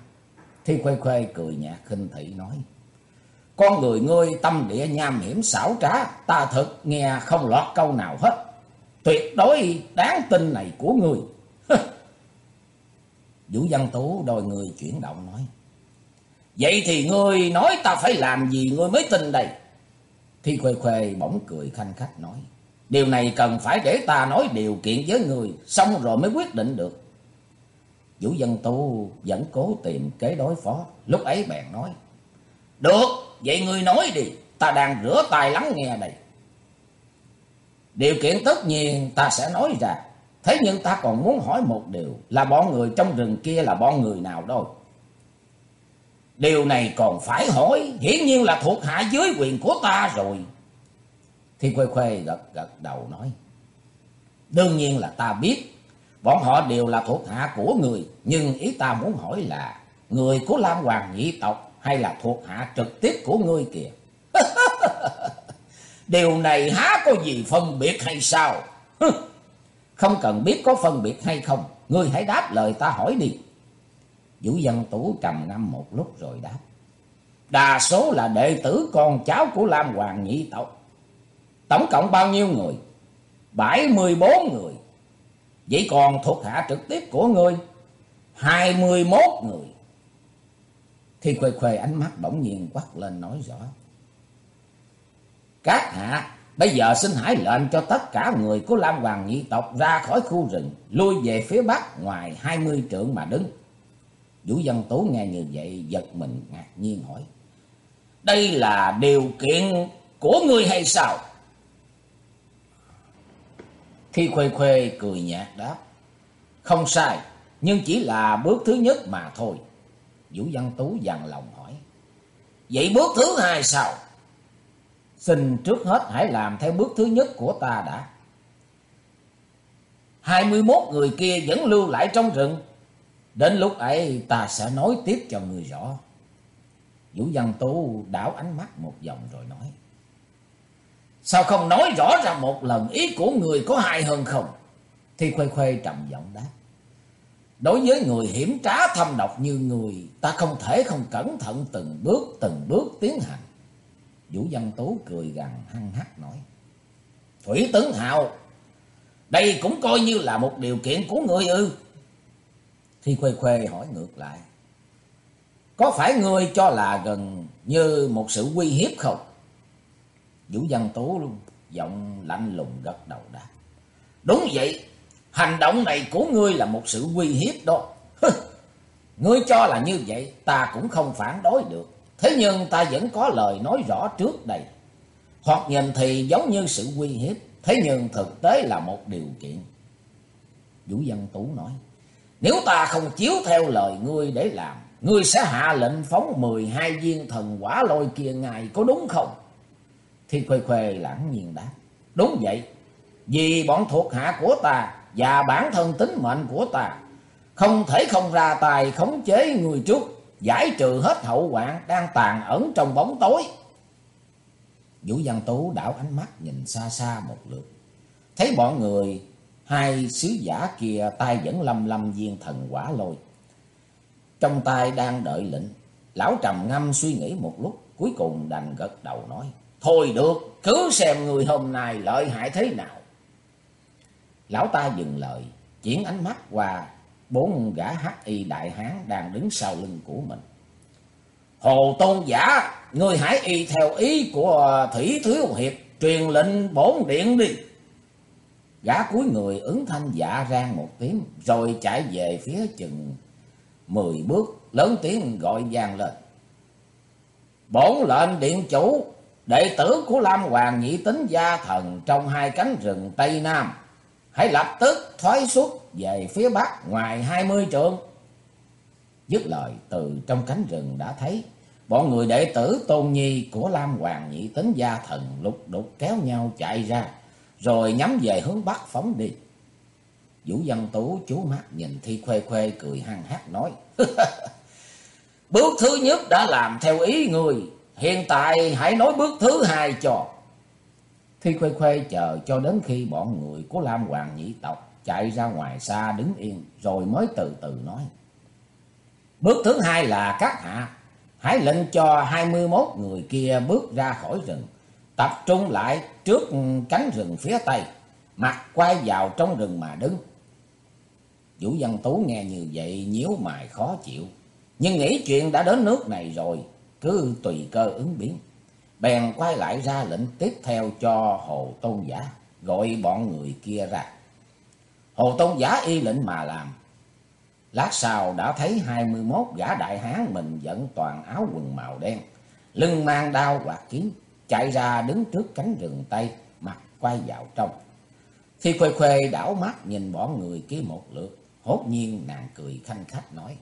Thi Khuê Khuê cười nhạt khinh thị nói. Con người ngươi tâm địa nham hiểm xảo trá. Ta thật nghe không lọt câu nào hết. Tuyệt đối đáng tin này của ngươi. Vũ Văn Tú đòi người chuyển động nói. Vậy thì ngươi nói ta phải làm gì ngươi mới tin đây? Thi Khuê Khuê bỗng cười khanh khách nói. Điều này cần phải để ta nói điều kiện với người, xong rồi mới quyết định được. Vũ Dân Tu vẫn cố tìm kế đối phó, lúc ấy bèn nói. Được, vậy ngươi nói đi, ta đang rửa tay lắng nghe đây. Điều kiện tất nhiên ta sẽ nói ra, thế nhưng ta còn muốn hỏi một điều, là bọn người trong rừng kia là bọn người nào đâu. Điều này còn phải hỏi, hiển nhiên là thuộc hạ dưới quyền của ta rồi. thì Khuê Khuê gật gật đầu nói. Đương nhiên là ta biết, bọn họ đều là thuộc hạ của người, nhưng ý ta muốn hỏi là người của Lam Hoàng nhị tộc hay là thuộc hạ trực tiếp của ngươi kìa. [LAUGHS] Điều này há có gì phân biệt hay sao? [LAUGHS] không cần biết có phân biệt hay không, ngươi hãy đáp lời ta hỏi đi. Vũ Dân Tú trầm ngâm một lúc rồi đáp. Đa số là đệ tử con cháu của Lam Hoàng nhị tộc. Tổng cộng bao nhiêu người? 74 người. Vậy còn thuộc hạ trực tiếp của ngươi? 21 người. Thì khuê khuê ánh mắt bỗng nhiên quắc lên nói rõ. Các hạ, bây giờ xin hãy lệnh cho tất cả người của Lam Hoàng nhị tộc ra khỏi khu rừng, lui về phía bắc ngoài 20 trượng mà đứng. Vũ Văn Tú nghe như vậy giật mình ngạc nhiên hỏi. Đây là điều kiện của ngươi hay sao? Thi Khuê Khuê cười nhạt đáp. Không sai, nhưng chỉ là bước thứ nhất mà thôi. Vũ Văn Tú dằn lòng hỏi. Vậy bước thứ hai sao? Xin trước hết hãy làm theo bước thứ nhất của ta đã. 21 người kia vẫn lưu lại trong rừng. Đến lúc ấy ta sẽ nói tiếp cho người rõ. Vũ Văn Tú đảo ánh mắt một vòng rồi nói. Sao không nói rõ ra một lần ý của người có hại hơn không? Thì Khuê Khuê trầm giọng đáp. Đối với người hiểm trá thâm độc như người, ta không thể không cẩn thận từng bước từng bước tiến hành. Vũ Văn Tú cười gằn hăng hắc nói. Thủy Tấn Hào, đây cũng coi như là một điều kiện của người ư. Thi Khuê Khuê hỏi ngược lại. Có phải ngươi cho là gần như một sự uy hiếp không? Vũ Văn Tú luôn, giọng lạnh lùng gật đầu đáp. Đúng vậy, hành động này của ngươi là một sự uy hiếp đó. [LAUGHS] ngươi cho là như vậy, ta cũng không phản đối được. Thế nhưng ta vẫn có lời nói rõ trước đây. Hoặc nhìn thì giống như sự uy hiếp, thế nhưng thực tế là một điều kiện. Vũ Văn Tú nói, nếu ta không chiếu theo lời ngươi để làm, ngươi sẽ hạ lệnh phóng 12 viên thần quả lôi kia ngài có đúng không? Thiên Khuê Khuê lãng nhiên đáp. Đúng vậy. Vì bọn thuộc hạ của ta và bản thân tính mệnh của ta không thể không ra tài khống chế người trước, giải trừ hết hậu hoạn đang tàn ẩn trong bóng tối. Vũ Văn Tú đảo ánh mắt nhìn xa xa một lượt, thấy bọn người hai sứ giả kia tay vẫn lâm lâm viên thần quả lôi. Trong tay đang đợi lệnh, lão trầm ngâm suy nghĩ một lúc, cuối cùng đành gật đầu nói: "Thôi được, cứ xem người hôm nay lợi hại thế nào." Lão ta dừng lời, chuyển ánh mắt qua bốn gã hắc y đại hán đang đứng sau lưng của mình. Hồ Tôn giả, người hãy y theo ý của Thủy Thiếu Hiệp, truyền lệnh bổn điện đi. Gã cuối người ứng thanh dạ rang một tiếng, rồi chạy về phía chừng mười bước, lớn tiếng gọi vang lên. Bổn lệnh điện chủ, đệ tử của Lam Hoàng nhị tính gia thần trong hai cánh rừng Tây Nam, hãy lập tức thoái xuất về phía bắc ngoài hai mươi trượng. Dứt lời từ trong cánh rừng đã thấy bọn người đệ tử tôn nhi của Lam Hoàng nhị tính gia thần lục đục kéo nhau chạy ra, rồi nhắm về hướng bắc phóng đi. Vũ Văn Tú chú mắt nhìn Thi Khuê Khuê cười hăng hát nói. [LAUGHS] bước thứ nhất đã làm theo ý người, hiện tại hãy nói bước thứ hai cho. Thi Khuê Khuê chờ cho đến khi bọn người của Lam Hoàng nhị tộc chạy ra ngoài xa đứng yên, rồi mới từ từ nói. Bước thứ hai là các hạ, hãy lệnh cho hai mươi 21 người kia bước ra khỏi rừng, tập trung lại trước cánh rừng phía tây, mặt quay vào trong rừng mà đứng. Vũ Văn Tú nghe như vậy nhíu mày khó chịu, nhưng nghĩ chuyện đã đến nước này rồi, cứ tùy cơ ứng biến. Bèn quay lại ra lệnh tiếp theo cho Hồ Tôn Giả, gọi bọn người kia ra. Hồ Tôn Giả y lệnh mà làm. Lát sau đã thấy hai mươi 21 gã đại hán mình dẫn toàn áo quần màu đen, lưng mang đao quạt kiếm, chạy ra đứng trước cánh rừng Tây, mặt quay vào trong. Khi Khuê Khuê đảo mắt nhìn bọn người kia một lượt, hốt nhiên nàng cười khanh khách nói.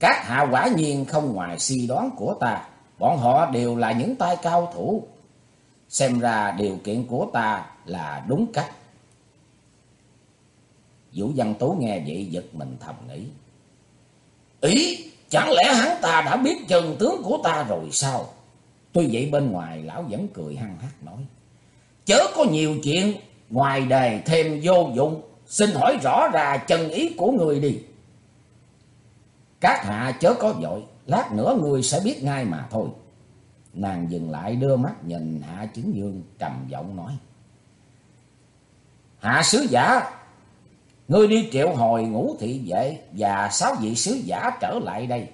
Các hạ quả nhiên không ngoài suy đoán của ta, bọn họ đều là những tay cao thủ. Xem ra điều kiện của ta là đúng cách. Vũ Văn Tú nghe vậy giật mình thầm nghĩ. Ý, chẳng lẽ hắn ta đã biết chân tướng của ta rồi sao? Tuy vậy bên ngoài lão vẫn cười hăng hắc nói. Chớ có nhiều chuyện, ngoài đề thêm vô dụng, xin hỏi rõ ra chân ý của người đi. Các hạ chớ có vội, lát nữa người sẽ biết ngay mà thôi. Nàng dừng lại đưa mắt nhìn Hạ Chứng Dương trầm giọng nói. Hạ sứ giả, ngươi đi triệu hồi ngũ thị vệ và sáu vị sứ giả trở lại đây.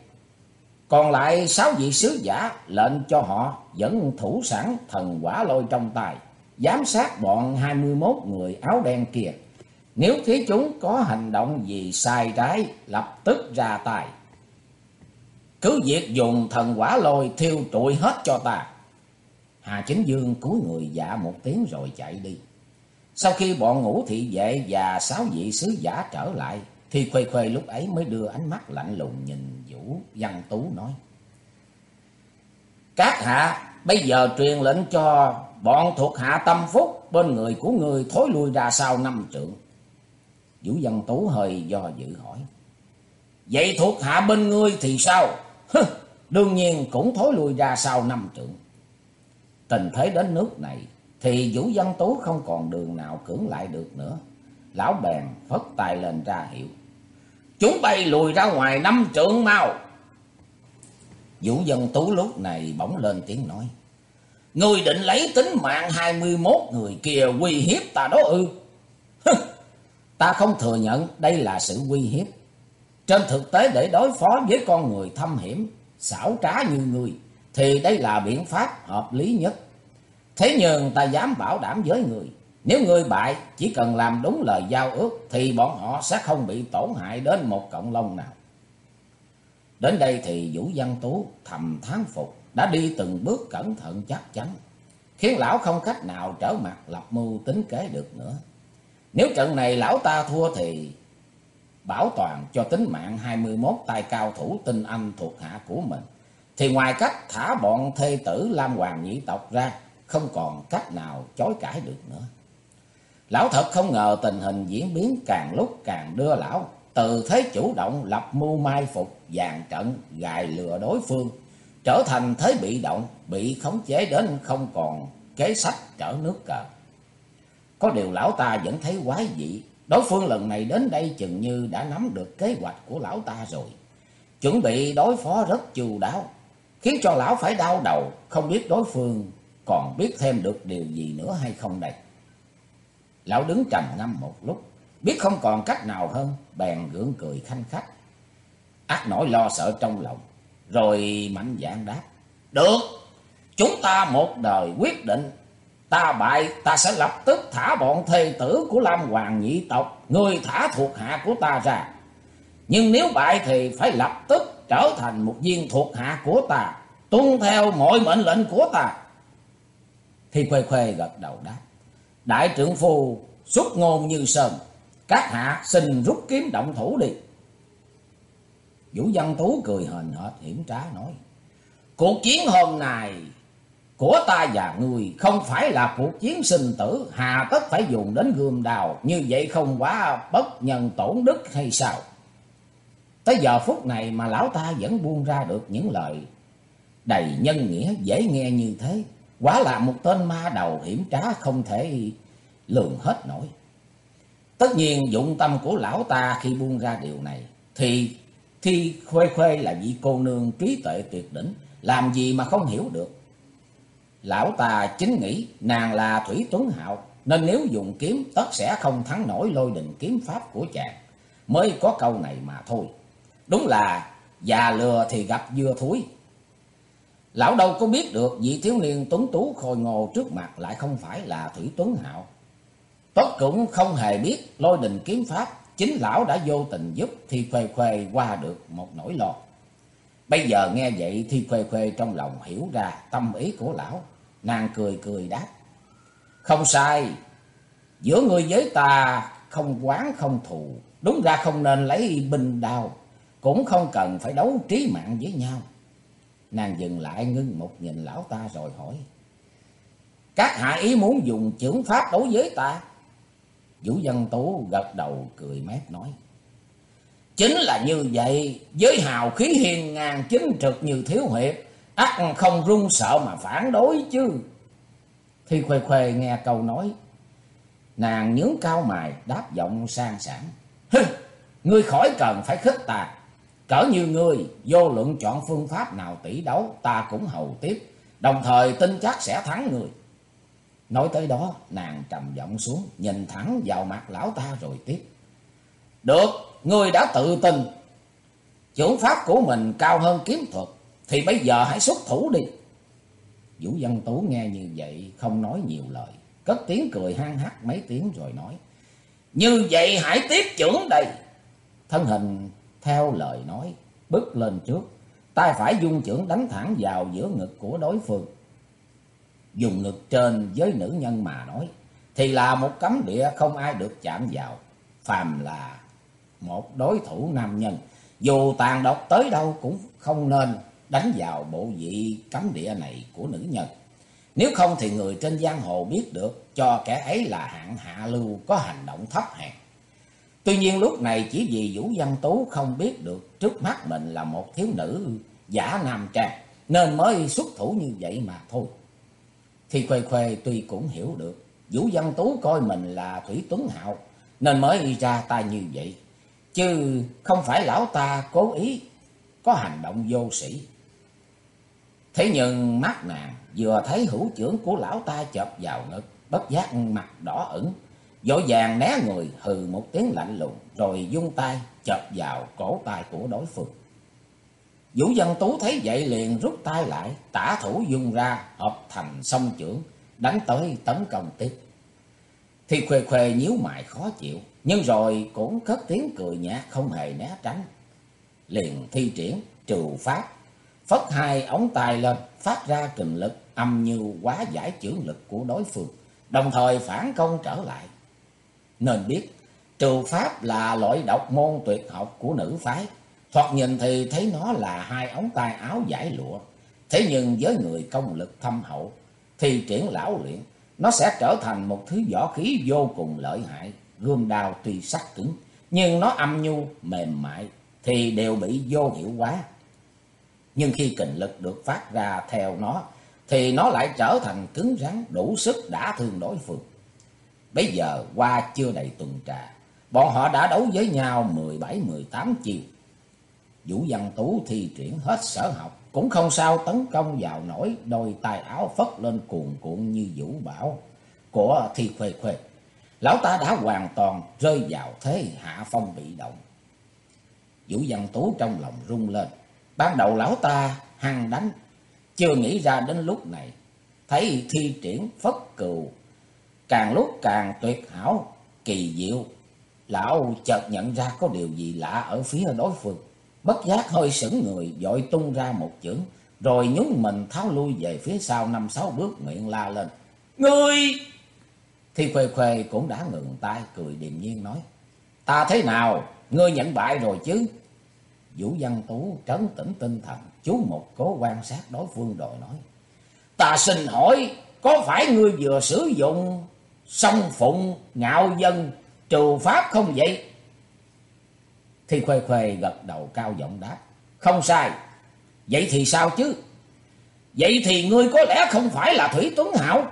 Còn lại sáu vị sứ giả lệnh cho họ dẫn thủ sẵn thần quả lôi trong tay, giám sát bọn hai mươi 21 người áo đen kia. Nếu thấy chúng có hành động gì sai trái, lập tức ra tay. Cứ việc dùng thần quả lôi thiêu trụi hết cho ta. Hà Chính Dương cúi người dạ một tiếng rồi chạy đi. Sau khi bọn ngũ thị vệ và sáu vị sứ giả trở lại, thì Khuê Khuê lúc ấy mới đưa ánh mắt lạnh lùng nhìn Vũ Văn Tú nói. Các hạ, bây giờ truyền lệnh cho bọn thuộc hạ tâm phúc bên người của người thối lui ra sau năm trượng. Vũ Văn Tú hơi do dự hỏi. Vậy thuộc hạ bên ngươi thì sao? Hừ, đương nhiên cũng thối lui ra sau năm trượng. Tình thế đến nước này thì Vũ Văn Tú không còn đường nào cưỡng lại được nữa. Lão bèn phất tay lên ra hiệu. Chúng bay lùi ra ngoài năm trượng mau. Vũ Văn Tú lúc này bỗng lên tiếng nói. Người định lấy tính mạng hai mươi 21 người kia uy hiếp ta đó ư. ta không thừa nhận đây là sự uy hiếp. Trên thực tế để đối phó với con người thâm hiểm, xảo trá như người, thì đây là biện pháp hợp lý nhất. Thế nhưng ta dám bảo đảm với người, nếu người bại chỉ cần làm đúng lời giao ước thì bọn họ sẽ không bị tổn hại đến một cộng lông nào. Đến đây thì Vũ Văn Tú thầm thán phục, đã đi từng bước cẩn thận chắc chắn, khiến lão không cách nào trở mặt lập mưu tính kế được nữa. Nếu trận này lão ta thua thì bảo toàn cho tính mạng 21 tay cao thủ tinh anh thuộc hạ của mình, thì ngoài cách thả bọn thê tử Lam Hoàng nhị tộc ra, không còn cách nào chối cãi được nữa. Lão thật không ngờ tình hình diễn biến càng lúc càng đưa lão từ thế chủ động lập mưu mai phục dàn trận gài lừa đối phương trở thành thế bị động bị khống chế đến không còn kế sách trở nước cờ. Có điều lão ta vẫn thấy quái dị, đối phương lần này đến đây chừng như đã nắm được kế hoạch của lão ta rồi, chuẩn bị đối phó rất chu đáo, khiến cho lão phải đau đầu, không biết đối phương còn biết thêm được điều gì nữa hay không đây. Lão đứng trầm ngâm một lúc, biết không còn cách nào hơn, bèn gượng cười khanh khách. Ác nỗi lo sợ trong lòng, rồi mạnh dạn đáp. Được, chúng ta một đời quyết định. Ta bại, ta sẽ lập tức thả bọn thê tử của Lam Hoàng nhị tộc, người thả thuộc hạ của ta ra. Nhưng nếu bại thì phải lập tức trở thành một viên thuộc hạ của ta, tuân theo mọi mệnh lệnh của ta. Thì Khuê Khuê gật đầu đáp. Đại trưởng phu xuất ngôn như sơn, các hạ xin rút kiếm động thủ đi. Vũ Văn Tú cười hờn hệt hiểm trá nói. Cuộc chiến hôm nay của ta và người không phải là cuộc chiến sinh tử, hà tất phải dùng đến gươm đào, như vậy không quá bất nhân tổn đức hay sao? Tới giờ phút này mà lão ta vẫn buông ra được những lời đầy nhân nghĩa dễ nghe như thế, quá là một tên ma đầu hiểm trá không thể lường hết nổi. Tất nhiên dụng tâm của lão ta khi buông ra điều này, thì Thi Khuê Khuê là vị cô nương trí tuệ tuyệt đỉnh, làm gì mà không hiểu được. Lão ta chính nghĩ nàng là Thủy Tuấn Hạo, nên nếu dùng kiếm tất sẽ không thắng nổi lôi đình kiếm pháp của chàng. Mới có câu này mà thôi. Đúng là già lừa thì gặp dưa thúi. Lão đâu có biết được vị thiếu niên tuấn tú khôi ngô trước mặt lại không phải là Thủy Tuấn Hạo. Tất cũng không hề biết lôi đình kiếm pháp chính lão đã vô tình giúp Thi Khuê Khuê qua được một nỗi lo. Bây giờ nghe vậy Thi Khuê Khuê trong lòng hiểu ra tâm ý của lão, nàng cười cười đáp. Không sai, giữa người với ta không quán không thù, đúng ra không nên lấy binh đao, cũng không cần phải đấu trí mạng với nhau. Nàng dừng lại ngưng một nhìn lão ta rồi hỏi. Các hạ ý muốn dùng chưởng pháp đối với ta? Vũ Văn Tú gật đầu cười mép nói. Chính là như vậy, với hào khí hiền ngàn chính trực như thiếu hiệp, ắt không run sợ mà phản đối chứ. Thi Khuê Khuê nghe câu nói, nàng nhướng cao mày đáp giọng sang sảng. Hừ, ngươi khỏi cần phải khích ta, cỡ như ngươi vô luận chọn phương pháp nào tỷ đấu ta cũng hầu tiếp, đồng thời tin chắc sẽ thắng người. Nói tới đó, nàng trầm giọng xuống, nhìn thẳng vào mặt lão ta rồi tiếp. Được, ngươi đã tự tin. Chưởng pháp của mình cao hơn kiếm thuật, thì bây giờ hãy xuất thủ đi. Vũ Văn Tú nghe như vậy, không nói nhiều lời. Cất tiếng cười hang hát mấy tiếng rồi nói. Như vậy hãy tiếp trưởng đây. Thân hình theo lời nói, bước lên trước. tay phải dung trưởng đánh thẳng vào giữa ngực của đối phương dùng ngực trên với nữ nhân mà nói, thì là một cấm địa không ai được chạm vào, phàm là một đối thủ nam nhân, dù tàn độc tới đâu cũng không nên đánh vào bộ vị cấm địa này của nữ nhân. Nếu không thì người trên giang hồ biết được cho kẻ ấy là hạng hạ lưu có hành động thấp hèn. Tuy nhiên lúc này chỉ vì Vũ Văn Tú không biết được trước mắt mình là một thiếu nữ giả nam trang nên mới xuất thủ như vậy mà thôi. Thì Khuê Khuê tuy cũng hiểu được, Vũ Văn Tú coi mình là Thủy Tuấn Hạo, nên mới ra tay như vậy. Chứ không phải lão ta cố ý, có hành động vô sĩ. Thế nhưng mắt nàng vừa thấy hữu trưởng của lão ta chộp vào ngực, bất giác mặt đỏ ửng, dội vàng né người hừ một tiếng lạnh lùng, rồi dung tay chộp vào cổ tay của đối phương. Vũ Văn Tú thấy vậy liền rút tay lại, tả thủ dung ra, hợp thành song trưởng, đánh tới tấn công tiếp. Thì khuê khuê nhíu mày khó chịu, nhưng rồi cũng cất tiếng cười nhạt không hề né tránh. Liền thi triển trừ pháp, phất hai ống tài lên, phát ra kình lực âm như quá giải chưởng lực của đối phương, đồng thời phản công trở lại. Nên biết, trừ pháp là loại độc môn tuyệt học của nữ phái, Thoạt nhìn thì thấy nó là hai ống tay áo giải lụa. Thế nhưng với người công lực thâm hậu, thì triển lão luyện, nó sẽ trở thành một thứ võ khí vô cùng lợi hại. Gươm đao tuy sắc cứng, nhưng nó âm nhu, mềm mại, thì đều bị vô hiệu quá. Nhưng khi kình lực được phát ra theo nó, thì nó lại trở thành cứng rắn, đủ sức đả thương đối phương. Bây giờ qua chưa đầy tuần trà, bọn họ đã đấu với nhau 17-18 chiều. Vũ Văn Tú thi triển hết sở học, cũng không sao tấn công vào nổi đôi tay áo phất lên cuồn cuộn như vũ bảo của Thi Khuê Khuê. Lão ta đã hoàn toàn rơi vào thế hạ phong bị động. Vũ Văn Tú trong lòng rung lên. Ban đầu lão ta hăng đánh, chưa nghĩ ra đến lúc này. Thấy thi triển phất cừu, càng lúc càng tuyệt hảo, kỳ diệu. Lão chợt nhận ra có điều gì lạ ở phía đối phương. Bất giác hơi sững người, dội tung ra một chưởng, rồi nhún mình tháo lui về phía sau năm sáu bước miệng la lên. Ngươi! Thi Khuê Khuê cũng đã ngừng tay, cười điềm nhiên nói. Ta thế nào? Ngươi nhận bại rồi chứ? Vũ Văn Tú trấn tĩnh tinh thần, chú một cố quan sát đối phương rồi nói. Ta xin hỏi, có phải ngươi vừa sử dụng song phụng ngạo dân trừ pháp không vậy? Thì Khuê Khuê gật đầu cao giọng đáp. Không sai. Vậy thì sao chứ? Vậy thì ngươi có lẽ không phải là Thủy Tuấn hảo.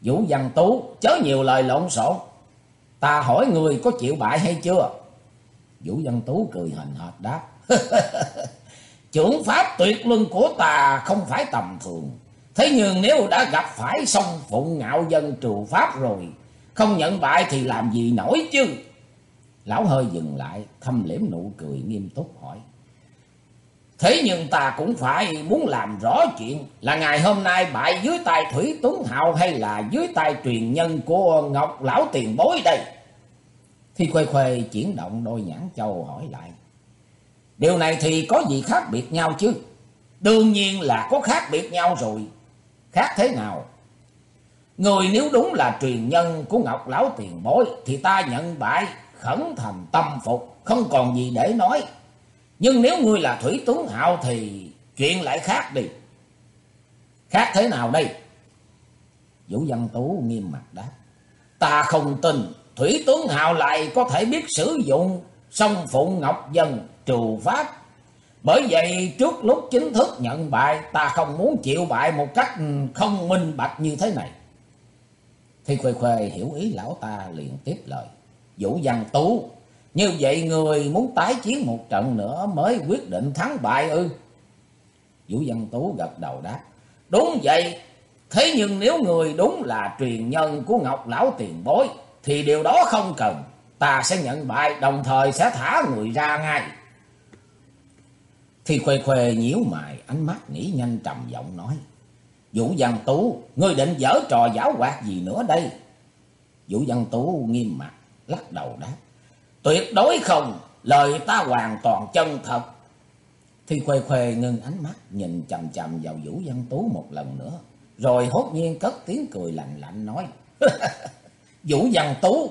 Vũ Văn Tú chớ nhiều lời lộn xộn. Ta hỏi ngươi có chịu bại hay chưa? Vũ Văn Tú cười hình hệt đáp. [LAUGHS] Chưởng pháp tuyệt luân của ta không phải tầm thường. Thế nhưng nếu đã gặp phải song phụng ngạo dân trừ pháp rồi, không nhận bại thì làm gì nổi chứ? Lão hơi dừng lại, thâm liễm nụ cười nghiêm túc hỏi. Thế nhưng ta cũng phải muốn làm rõ chuyện là ngày hôm nay bại dưới tay Thủy Tuấn Hạo hay là dưới tay truyền nhân của Ngọc Lão Tiền Bối đây? Thi Khuê Khuê chuyển động đôi nhãn châu hỏi lại. Điều này thì có gì khác biệt nhau chứ? Đương nhiên là có khác biệt nhau rồi. Khác thế nào? Người nếu đúng là truyền nhân của Ngọc Lão Tiền Bối thì ta nhận bại khẩn thành tâm phục, không còn gì để nói. Nhưng nếu ngươi là Thủy tướng Hạo thì chuyện lại khác đi. Khác thế nào đây? Vũ Văn Tú nghiêm mặt đáp. Ta không tin Thủy Tuấn hào lại có thể biết sử dụng song Phụng Ngọc Dân trù phát. Bởi vậy trước lúc chính thức nhận bại ta không muốn chịu bại một cách không minh bạch như thế này. Thì Khuê Khuê hiểu ý lão ta liền tiếp lời. Vũ Văn Tú, như vậy người muốn tái chiến một trận nữa mới quyết định thắng bại ư? Vũ Văn Tú gật đầu đáp. Đúng vậy, thế nhưng nếu người đúng là truyền nhân của Ngọc Lão Tiền Bối, thì điều đó không cần. Ta sẽ nhận bại đồng thời sẽ thả người ra ngay. Thì khuê khuê nhíu mày, ánh mắt nghĩ nhanh trầm giọng nói. Vũ Văn Tú, ngươi định dở trò giáo hoạt gì nữa đây? Vũ Văn Tú nghiêm mặt, lắc đầu đáp. Tuyệt đối không, lời ta hoàn toàn chân thật. Thì khuê khuê ngưng ánh mắt nhìn chầm chầm vào Vũ Văn Tú một lần nữa. Rồi hốt nhiên cất tiếng cười lạnh lạnh nói. [LAUGHS] Vũ Văn Tú,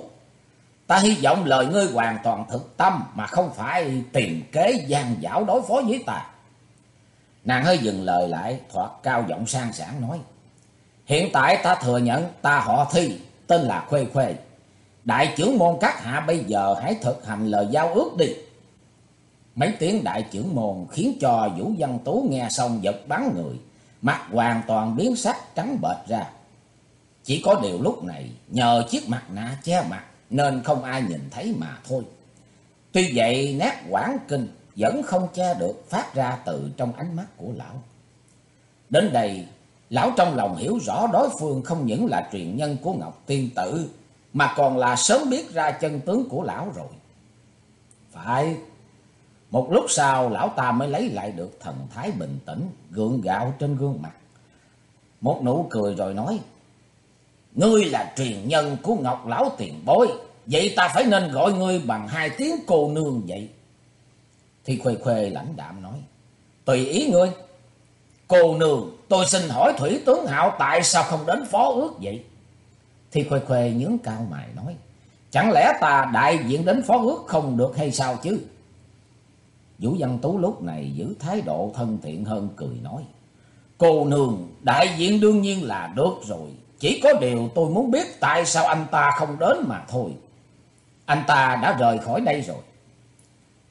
ta hy vọng lời ngươi hoàn toàn thực tâm mà không phải tìm kế gian dảo đối phó với ta. Nàng hơi dừng lời lại, thoạt cao giọng sang sảng nói. Hiện tại ta thừa nhận ta họ thi, tên là Khuê Khuê. Đại trưởng môn các hạ bây giờ hãy thực hành lời giao ước đi. Mấy tiếng đại trưởng môn khiến cho Vũ Văn Tú nghe xong giật bắn người, mặt hoàn toàn biến sắc trắng bệch ra. Chỉ có điều lúc này nhờ chiếc mặt nạ che mặt nên không ai nhìn thấy mà thôi. Tuy vậy nét quảng kinh vẫn không che được phát ra từ trong ánh mắt của lão. Đến đây, lão trong lòng hiểu rõ đối phương không những là truyền nhân của Ngọc Tiên Tử mà còn là sớm biết ra chân tướng của lão rồi. Phải, một lúc sau lão ta mới lấy lại được thần thái bình tĩnh, gượng gạo trên gương mặt. Một nụ cười rồi nói, Ngươi là truyền nhân của Ngọc Lão tiền bối, vậy ta phải nên gọi ngươi bằng hai tiếng cô nương vậy. Thì khuê khuê lãnh đạm nói, tùy ý ngươi. Cô nương, tôi xin hỏi Thủy Tướng Hạo tại sao không đến phó ước vậy? Thì khuê khuê nhướng cao mày nói. Chẳng lẽ ta đại diện đến phó ước không được hay sao chứ? Vũ Văn Tú lúc này giữ thái độ thân thiện hơn cười nói. Cô nương đại diện đương nhiên là được rồi. Chỉ có điều tôi muốn biết tại sao anh ta không đến mà thôi. Anh ta đã rời khỏi đây rồi.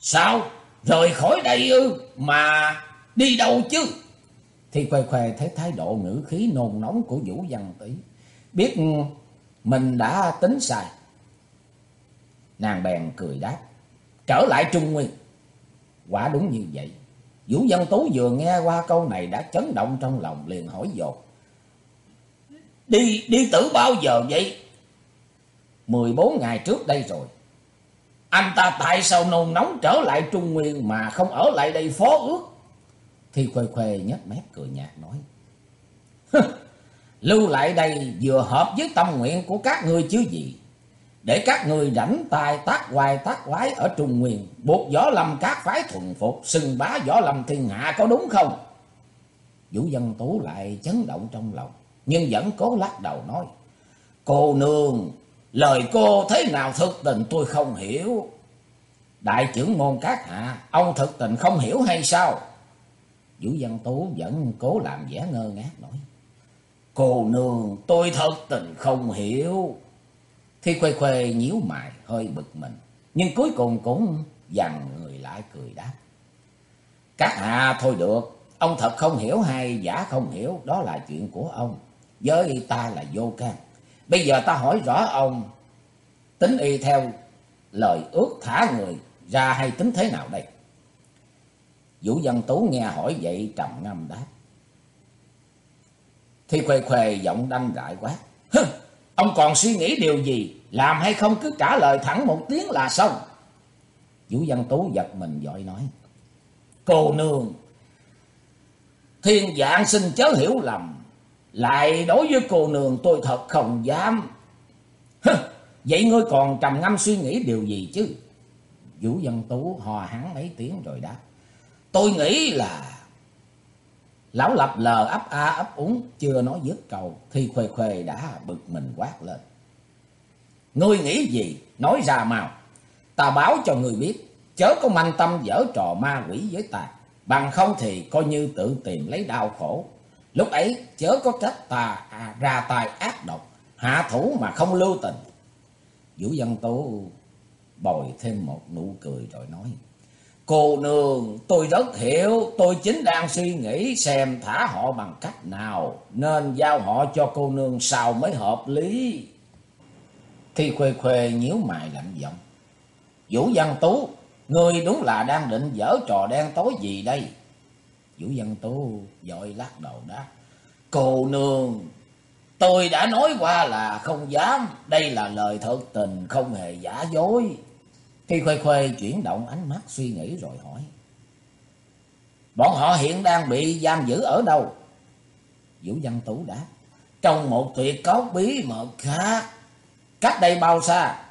Sao? Rời khỏi đây ư? Mà đi đâu chứ? Thì khoe khoe thấy thái độ ngữ khí nôn nóng của Vũ Văn Tỷ. Biết mình đã tính sai. Nàng bèn cười đáp. Trở lại Trung Nguyên. Quả đúng như vậy. Vũ Văn Tú vừa nghe qua câu này đã chấn động trong lòng liền hỏi dột. Đi, đi tử bao giờ vậy? 14 ngày trước đây rồi. Anh ta tại sao nôn nóng trở lại Trung Nguyên mà không ở lại đây phó ước? Thì khuê khuê nhếch mép cười nhạt nói. Lưu lại đây vừa hợp với tâm nguyện của các ngươi chứ gì. Để các ngươi rảnh tài tác hoài tác quái ở Trung Nguyên, buộc võ lâm các phái thuần phục, xưng bá võ lâm thiên hạ có đúng không? Vũ Dân Tú lại chấn động trong lòng, nhưng vẫn cố lắc đầu nói. Cô nương, lời cô thế nào thực tình tôi không hiểu. Đại trưởng môn các hạ, ông thực tình không hiểu hay sao? Vũ Văn Tú vẫn cố làm vẻ ngơ ngác nói. Cô nương, tôi thật tình không hiểu. Thi khuê khuê nhíu mày hơi bực mình. Nhưng cuối cùng cũng dằn người lại cười đáp. Các hạ thôi được. Ông thật không hiểu hay giả không hiểu. Đó là chuyện của ông. Với ta là vô can. Bây giờ ta hỏi rõ ông. Tính y theo lời ước thả người ra hay tính thế nào đây? Vũ Văn Tú nghe hỏi vậy trầm ngâm đáp. Thi khuê khuê giọng đanh đại quá. Hừ, ông còn suy nghĩ điều gì? Làm hay không cứ trả lời thẳng một tiếng là xong. Vũ Văn Tú giật mình dội nói. Cô nương, thiên dạng xin chớ hiểu lầm. Lại đối với cô nương tôi thật không dám. Hừ, vậy ngươi còn trầm ngâm suy nghĩ điều gì chứ? Vũ Văn Tú hò hắn mấy tiếng rồi đáp. Tôi nghĩ là... Lão lập lờ ấp a ấp úng chưa nói dứt cầu thì khuê khuê đã bực mình quát lên. Ngươi nghĩ gì? Nói ra mau. Ta báo cho ngươi biết. Chớ có manh tâm dở trò ma quỷ với ta. Bằng không thì coi như tự tìm lấy đau khổ. Lúc ấy chớ có trách ta à, ra tay ác độc. Hạ thủ mà không lưu tình. Vũ Văn Tố bồi thêm một nụ cười rồi nói. Cô nương, tôi rất hiểu, tôi chính đang suy nghĩ xem thả họ bằng cách nào, nên giao họ cho cô nương sao mới hợp lý. Thi khuê khuê nhíu mày lạnh giọng. Vũ Văn Tú, ngươi đúng là đang định dở trò đen tối gì đây? Vũ Văn Tú dội lắc đầu đáp. Cô nương, tôi đã nói qua là không dám, đây là lời thật tình, không hề giả dối. Thi khuê khuê chuyển động ánh mắt suy nghĩ rồi hỏi. Bọn họ hiện đang bị giam giữ ở đâu? Vũ Văn Tú đáp. Trong một tuyệt cốc bí mật khác. Cách đây bao xa?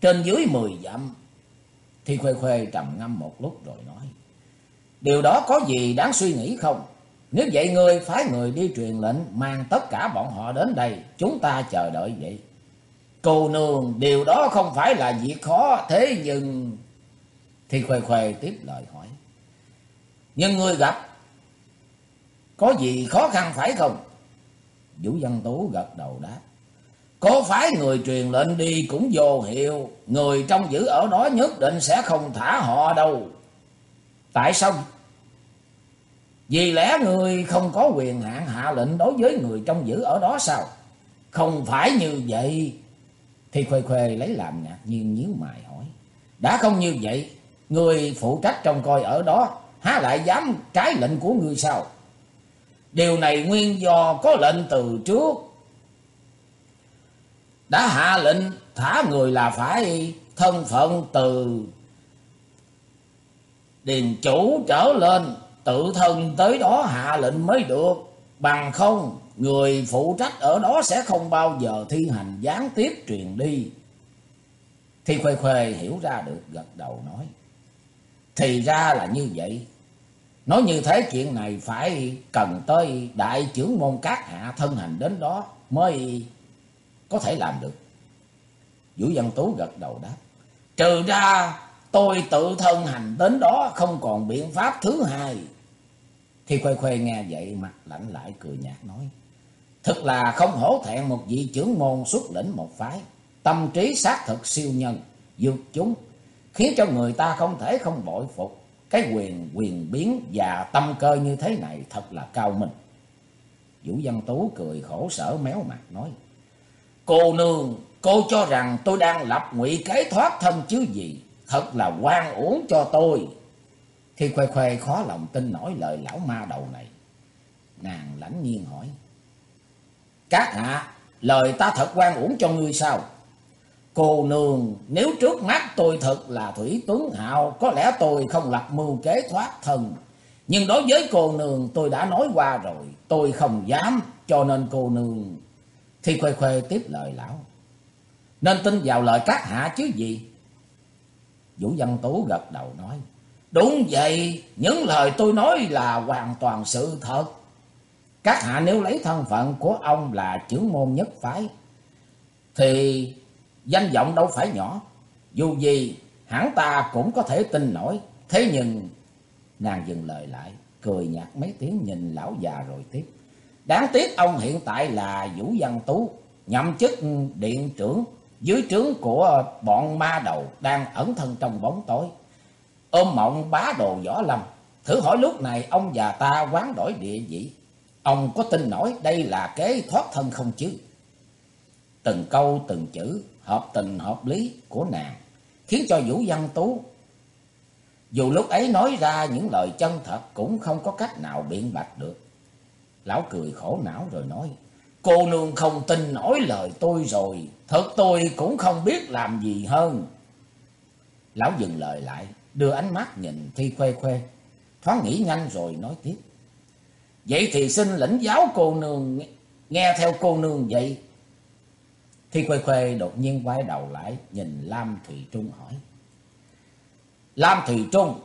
Trên dưới mười dặm. Thì khuê khuê trầm ngâm một lúc rồi nói. Điều đó có gì đáng suy nghĩ không? Nếu vậy người phái người đi truyền lệnh mang tất cả bọn họ đến đây. Chúng ta chờ đợi vậy. Cô nương, điều đó không phải là việc khó. Thế nhưng... Thì khuê khuê tiếp lời hỏi. Nhưng ngươi gặp có gì khó khăn phải không? Vũ Văn Tú gật đầu đáp. Có phái người truyền lệnh đi cũng vô hiệu, người trong giữ ở đó nhất định sẽ không thả họ đâu. Tại sao? Vì lẽ người không có quyền hạn hạ lệnh đối với người trong giữ ở đó sao? Không phải như vậy. Thì khuê khuê lấy làm ngạc nhiên nhíu mày hỏi. Đã không như vậy, người phụ trách trông coi ở đó, há lại dám trái lệnh của người sao? Điều này nguyên do có lệnh từ trước đã hạ lệnh thả người là phải thân phận từ điền chủ trở lên tự thân tới đó hạ lệnh mới được bằng không, người phụ trách ở đó sẽ không bao giờ thi hành gián tiếp truyền đi thì khuê khuê hiểu ra được, gật đầu nói thì ra là như vậy nói như thế chuyện này phải cần tới đại trưởng môn các hạ thân hành đến đó mới có thể làm được. Vũ Văn Tú gật đầu đáp. Trừ ra, tôi tự thân hành đến đó không còn biện pháp thứ hai. Thì Khuê Khuê nghe vậy mặt lạnh lại cười nhạt nói. Thật là không hổ thẹn một vị trưởng môn xuất lĩnh một phái. Tâm trí xác thực siêu nhân, vượt chúng, khiến cho người ta không thể không bội phục. Cái quyền quyền biến và tâm cơ như thế này thật là cao minh. Vũ Văn Tú cười khổ sở méo mặt nói. Cô nương, cô cho rằng tôi đang lập ngụy kế thoát thân chứ gì. Thật là quan uổng cho tôi. Thì Khuê Khuê khó lòng tin nổi lời lão ma đầu này. Nàng lãnh nhiên hỏi. Các hạ, lời ta thật quan uổng cho ngươi sao? Cô nương, nếu trước mắt tôi thật là Thủy Tuấn Hạo, có lẽ tôi không lập mưu kế thoát thân. Nhưng đối với cô nương tôi đã nói qua rồi, tôi không dám, cho nên cô nương... Thì khuê khuê tiếp lời lão. Nên tin vào lời các hạ chứ gì? Vũ Văn Tú gật đầu nói. Đúng vậy, những lời tôi nói là hoàn toàn sự thật. Các hạ nếu lấy thân phận của ông là trưởng môn nhất phái, thì danh vọng đâu phải nhỏ. Dù gì, hẳn ta cũng có thể tin nổi. Thế nhưng, nàng dừng lời lại, cười nhạt mấy tiếng nhìn lão già rồi tiếp. Đáng tiếc ông hiện tại là Vũ Văn Tú, nhậm chức điện trưởng dưới trướng của bọn ma đầu đang ẩn thân trong bóng tối. Ôm mộng bá đồ võ lâm, thử hỏi lúc này ông già ta quán đổi địa vị. Ông có tin nổi đây là kế thoát thân không chứ? Từng câu từng chữ hợp tình hợp lý của nàng khiến cho Vũ Văn Tú dù lúc ấy nói ra những lời chân thật cũng không có cách nào biện bạch được. Lão cười khổ não rồi nói, cô nương không tin nổi lời tôi rồi, thật tôi cũng không biết làm gì hơn. Lão dừng lời lại, đưa ánh mắt nhìn Thi Khuê Khuê, thoáng nghĩ nhanh rồi nói tiếp. Vậy thì xin lĩnh giáo cô nương, nghe theo cô nương vậy. Thi Khuê Khuê đột nhiên quay đầu lại, nhìn Lam Thủy Trung hỏi. Lam Thủy Trung,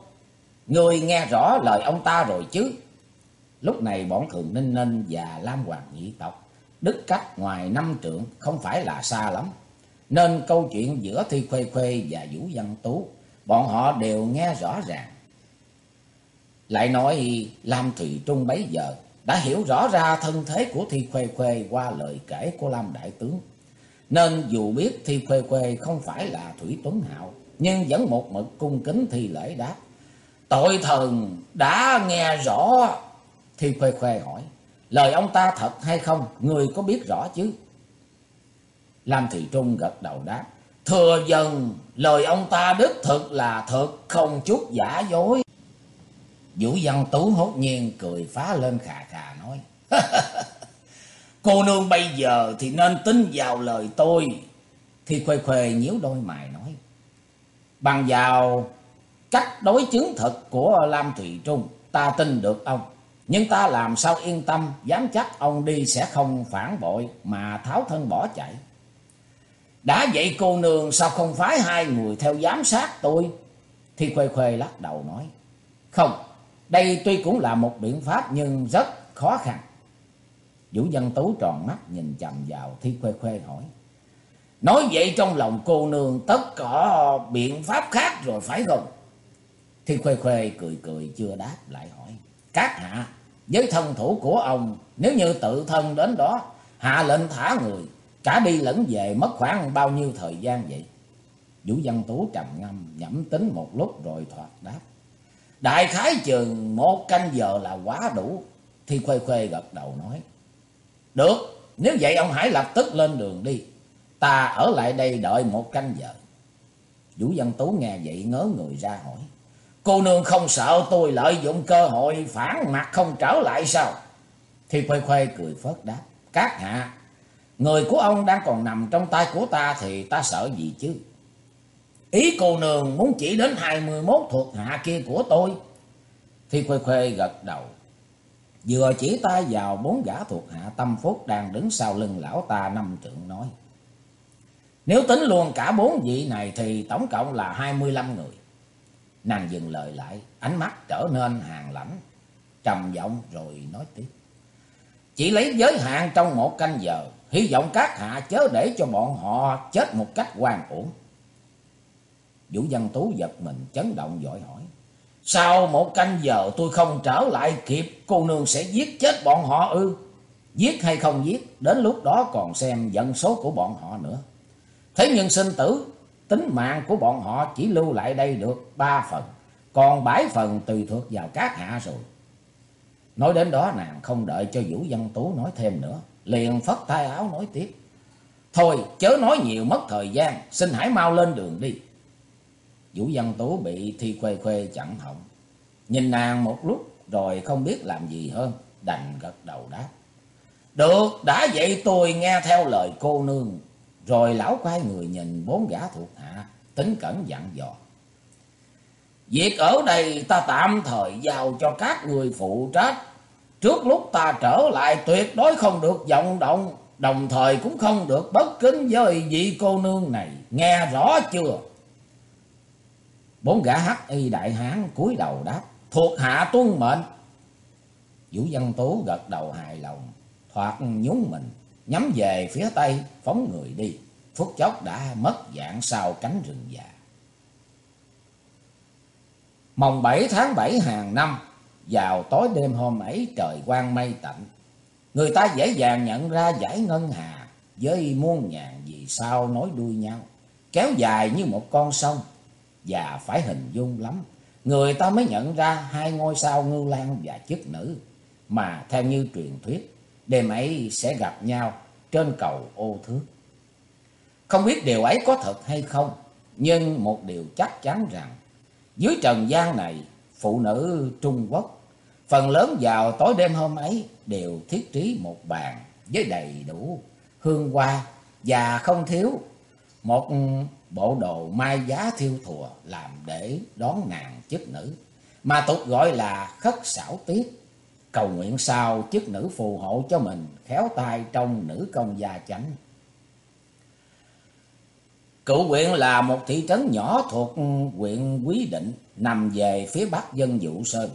người nghe rõ lời ông ta rồi chứ? Lúc này bọn Thường Ninh Ninh và Lam Hoàng nhị tộc, đức cách ngoài năm trượng không phải là xa lắm. Nên câu chuyện giữa Thi Khuê Khuê và Vũ Văn Tú, bọn họ đều nghe rõ ràng. Lại nói Lam Thủy Trung bấy giờ đã hiểu rõ ra thân thế của Thi Khuê Khuê qua lời kể của Lam Đại Tướng. Nên dù biết Thi Khuê Khuê không phải là Thủy Tuấn Hạo, nhưng vẫn một mực cung kính thi lễ đáp. Tội thần đã nghe rõ. Thi Khuê Khuê hỏi, lời ông ta thật hay không, người có biết rõ chứ? Lam Thị Trung gật đầu đáp, thừa dần lời ông ta đích thực là thật, không chút giả dối. Vũ Văn Tú hốt nhiên cười phá lên khà khà nói. [LAUGHS] Cô nương bây giờ thì nên tin vào lời tôi. Thì khuê khuê nhíu đôi mày nói. Bằng vào cách đối chứng thực của Lam Thủy Trung, ta tin được ông. Nhưng ta làm sao yên tâm, dám chắc ông đi sẽ không phản bội mà tháo thân bỏ chạy. Đã vậy cô nương sao không phái hai người theo giám sát tôi? Thi khuê khuê lắc đầu nói. Không, đây tuy cũng là một biện pháp nhưng rất khó khăn. Vũ Văn Tú tròn mắt nhìn chầm vào Thi Khuê Khuê hỏi. Nói vậy trong lòng cô nương tất cả biện pháp khác rồi phải không? Thi Khuê Khuê cười cười chưa đáp lại hỏi. Các hạ, với thân thủ của ông, nếu như tự thân đến đó, hạ lệnh thả người, cả đi lẫn về mất khoảng bao nhiêu thời gian vậy? Vũ Văn Tú trầm ngâm, nhẩm tính một lúc rồi thoạt đáp. Đại khái chừng một canh giờ là quá đủ. Thi Khuê Khuê gật đầu nói. Được, nếu vậy ông hãy lập tức lên đường đi. Ta ở lại đây đợi một canh giờ. Vũ Văn Tú nghe vậy ngớ người ra hỏi. Cô nương không sợ tôi lợi dụng cơ hội phản mặt không trở lại sao? Thi Khuê Khuê cười phớt đáp. Các hạ, người của ông đang còn nằm trong tay của ta thì ta sợ gì chứ? Ý cô nương muốn chỉ đến 21 thuộc hạ kia của tôi. Thì Khuê Khuê gật đầu. Vừa chỉ tay vào bốn gã thuộc hạ tâm phúc đang đứng sau lưng lão ta năm trượng nói. Nếu tính luôn cả bốn vị này thì tổng cộng là 25 người. Nàng dừng lời lại, ánh mắt trở nên hàng lãnh, trầm giọng rồi nói tiếp. Chỉ lấy giới hạn trong một canh giờ, hy vọng các hạ chớ để cho bọn họ chết một cách hoàn uổng. Vũ Văn Tú giật mình chấn động dội hỏi. Sau một canh giờ tôi không trở lại kịp, cô nương sẽ giết chết bọn họ ư? Giết hay không giết, đến lúc đó còn xem dân số của bọn họ nữa. Thế nhưng sinh tử, tính mạng của bọn họ chỉ lưu lại đây được ba phần, còn bảy phần tùy thuộc vào các hạ rồi. Nói đến đó nàng không đợi cho Vũ Văn Tú nói thêm nữa, liền phất tay áo nói tiếp. Thôi chớ nói nhiều mất thời gian, xin hãy mau lên đường đi. Vũ Văn Tú bị Thi Khuê Khuê chặn họng. Nhìn nàng một lúc rồi không biết làm gì hơn, đành gật đầu đáp. Được, đã vậy tôi nghe theo lời cô nương. Rồi lão quay người nhìn bốn gã thuộc hạ, tính cẩn dặn dò. Việc ở đây ta tạm thời giao cho các người phụ trách. Trước lúc ta trở lại tuyệt đối không được vọng động, đồng thời cũng không được bất kính với vị cô nương này, nghe rõ chưa? Bốn gã hắc y đại hán cúi đầu đáp, thuộc hạ tuân mệnh. Vũ Văn Tú gật đầu hài lòng, thoạt nhún mình, nhắm về phía tây, phóng người đi. Phút chốc đã mất dạng sau cánh rừng già. Mồng 7 tháng 7 hàng năm, vào tối đêm hôm ấy trời quang mây tạnh. Người ta dễ dàng nhận ra giải ngân hà với muôn ngàn vì sao nối đuôi nhau, kéo dài như một con sông và phải hình dung lắm. Người ta mới nhận ra hai ngôi sao ngưu lan và chức nữ mà theo như truyền thuyết đêm ấy sẽ gặp nhau trên cầu ô thước. Không biết điều ấy có thật hay không, nhưng một điều chắc chắn rằng dưới trần gian này phụ nữ Trung Quốc phần lớn vào tối đêm hôm ấy đều thiết trí một bàn với đầy đủ hương hoa và không thiếu một bộ đồ mai giá thiêu thùa làm để đón nàng chức nữ, mà tục gọi là khất xảo tiết, cầu nguyện sao chức nữ phù hộ cho mình khéo tay trong nữ công gia chánh. Cựu huyện là một thị trấn nhỏ thuộc huyện Quý Định, nằm về phía bắc dân Vũ Sơn.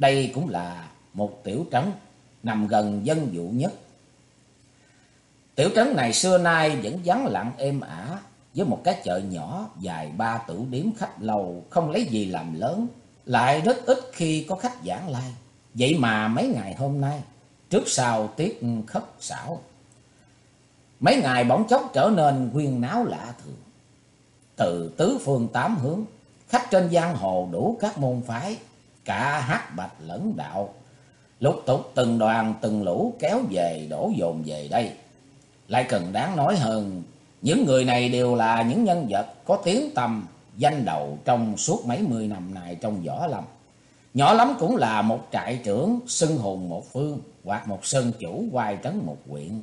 Đây cũng là một tiểu trấn nằm gần dân vụ nhất. Tiểu trấn này xưa nay vẫn vắng lặng êm ả, với một cái chợ nhỏ dài ba tử điếm khách lầu không lấy gì làm lớn, lại rất ít khi có khách giảng lai. Vậy mà mấy ngày hôm nay, trước sau tiết khất xảo, mấy ngày bỗng chốc trở nên quyên náo lạ thường. Từ tứ phương tám hướng, khách trên giang hồ đủ các môn phái, cả hát bạch lẫn đạo, lúc tục từng đoàn từng lũ kéo về đổ dồn về đây. Lại cần đáng nói hơn những người này đều là những nhân vật có tiếng tầm, danh đầu trong suốt mấy mươi năm này trong võ lâm. Nhỏ lắm cũng là một trại trưởng, xưng hùng một phương, hoặc một sơn chủ quay trấn một quyện.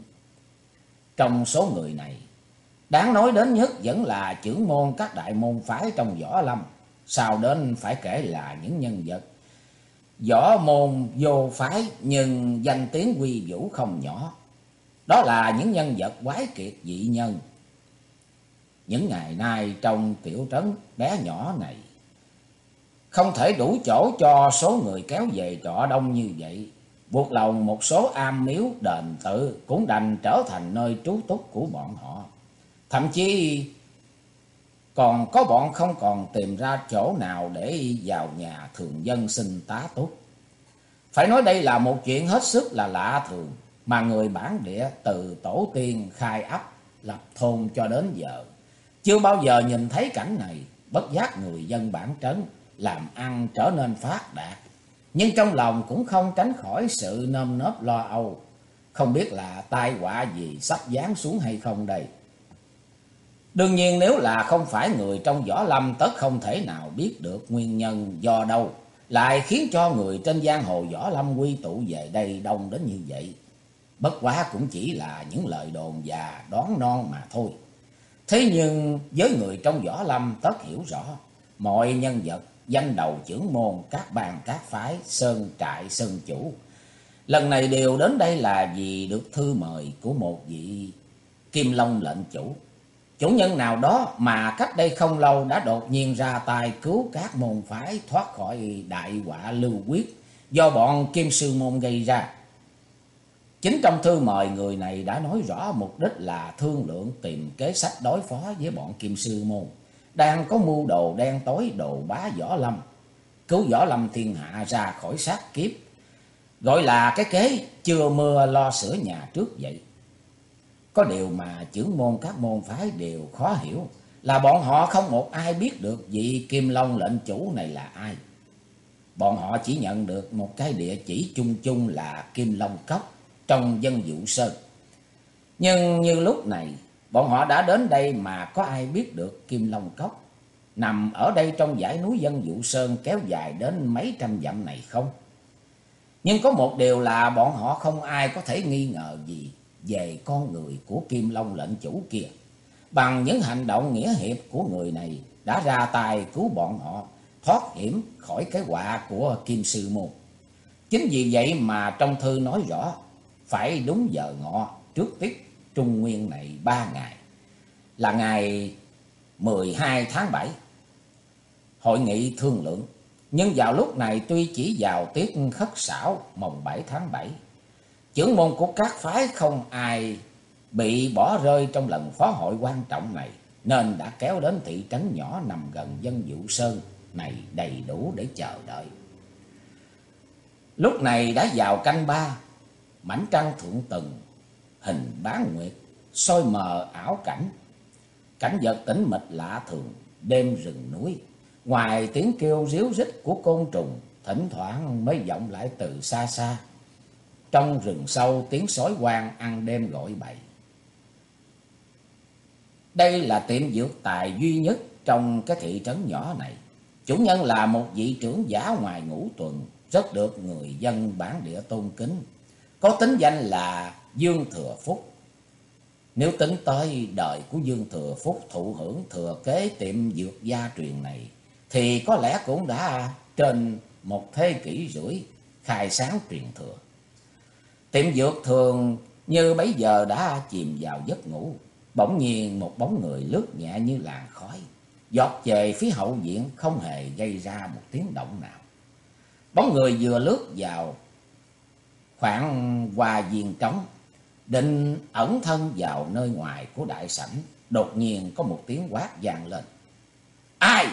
Trong số người này, đáng nói đến nhất vẫn là trưởng môn các đại môn phái trong võ lâm. Sau đến phải kể là những nhân vật võ môn vô phái nhưng danh tiếng quy vũ không nhỏ. Đó là những nhân vật quái kiệt dị nhân, những ngày nay trong tiểu trấn bé nhỏ này. Không thể đủ chỗ cho số người kéo về trọ đông như vậy. Buộc lòng một số am miếu đền tự cũng đành trở thành nơi trú túc của bọn họ. Thậm chí còn có bọn không còn tìm ra chỗ nào để vào nhà thường dân xin tá túc. Phải nói đây là một chuyện hết sức là lạ thường mà người bản địa từ tổ tiên khai ấp lập thôn cho đến giờ chưa bao giờ nhìn thấy cảnh này, bất giác người dân bản trấn làm ăn trở nên phát đạt. Nhưng trong lòng cũng không tránh khỏi sự nơm nớp lo âu, không biết là tai họa gì sắp giáng xuống hay không đây. Đương nhiên nếu là không phải người trong võ lâm tất không thể nào biết được nguyên nhân do đâu, lại khiến cho người trên giang hồ võ lâm quy tụ về đây đông đến như vậy. Bất quá cũng chỉ là những lời đồn và đoán non mà thôi. Thế nhưng với người trong võ lâm tất hiểu rõ, mọi nhân vật, danh đầu trưởng môn, các bàn các phái, sơn trại, sơn chủ. Lần này đều đến đây là vì được thư mời của một vị Kim Long lệnh chủ. Chủ nhân nào đó mà cách đây không lâu đã đột nhiên ra tay cứu các môn phái thoát khỏi đại họa lưu quyết do bọn Kim Sư Môn gây ra. Chính trong thư mời người này đã nói rõ mục đích là thương lượng tìm kế sách đối phó với bọn Kim Sư Môn. Đang có mưu đồ đen tối đồ bá võ lâm. Cứu võ lâm thiên hạ ra khỏi sát kiếp. Gọi là cái kế chưa mưa lo sửa nhà trước vậy. Có điều mà trưởng môn các môn phái đều khó hiểu là bọn họ không một ai biết được vị Kim Long lệnh chủ này là ai. Bọn họ chỉ nhận được một cái địa chỉ chung chung là Kim Long Cốc trong dân vụ sơn. Nhưng như lúc này, bọn họ đã đến đây mà có ai biết được Kim Long Cốc nằm ở đây trong dãy núi dân vụ sơn kéo dài đến mấy trăm dặm này không? Nhưng có một điều là bọn họ không ai có thể nghi ngờ gì về con người của Kim Long lệnh chủ kia. Bằng những hành động nghĩa hiệp của người này đã ra tay cứu bọn họ, thoát hiểm khỏi cái họa của Kim Sư Môn. Chính vì vậy mà trong thư nói rõ, phải đúng giờ ngọ trước tiết trung nguyên này ba ngày. Là ngày 12 tháng 7. Hội nghị thương lượng. Nhưng vào lúc này tuy chỉ vào tiết khất xảo mồng 7 tháng 7 trưởng môn của các phái không ai bị bỏ rơi trong lần phó hội quan trọng này. Nên đã kéo đến thị trấn nhỏ nằm gần dân Vũ Sơn này đầy đủ để chờ đợi. Lúc này đã vào canh ba, mảnh trăng thượng tầng, hình bán nguyệt, soi mờ ảo cảnh. Cảnh vật tĩnh mịch lạ thường, đêm rừng núi. Ngoài tiếng kêu ríu rít của côn trùng, thỉnh thoảng mới vọng lại từ xa xa. Trong rừng sâu tiếng sói hoang ăn đêm gọi bậy. Đây là tiệm dược tài duy nhất trong cái thị trấn nhỏ này. Chủ nhân là một vị trưởng giả ngoài ngũ tuần, rất được người dân bản địa tôn kính. Có tính danh là Dương Thừa Phúc. Nếu tính tới đời của Dương Thừa Phúc thụ hưởng thừa kế tiệm dược gia truyền này, thì có lẽ cũng đã trên một thế kỷ rưỡi khai sáng truyền thừa. Tiệm dược thường như bấy giờ đã chìm vào giấc ngủ, bỗng nhiên một bóng người lướt nhẹ như làn khói, giọt về phía hậu viện không hề gây ra một tiếng động nào. Bóng người vừa lướt vào khoảng qua viên trống, định ẩn thân vào nơi ngoài của đại sảnh, đột nhiên có một tiếng quát vang lên. Ai?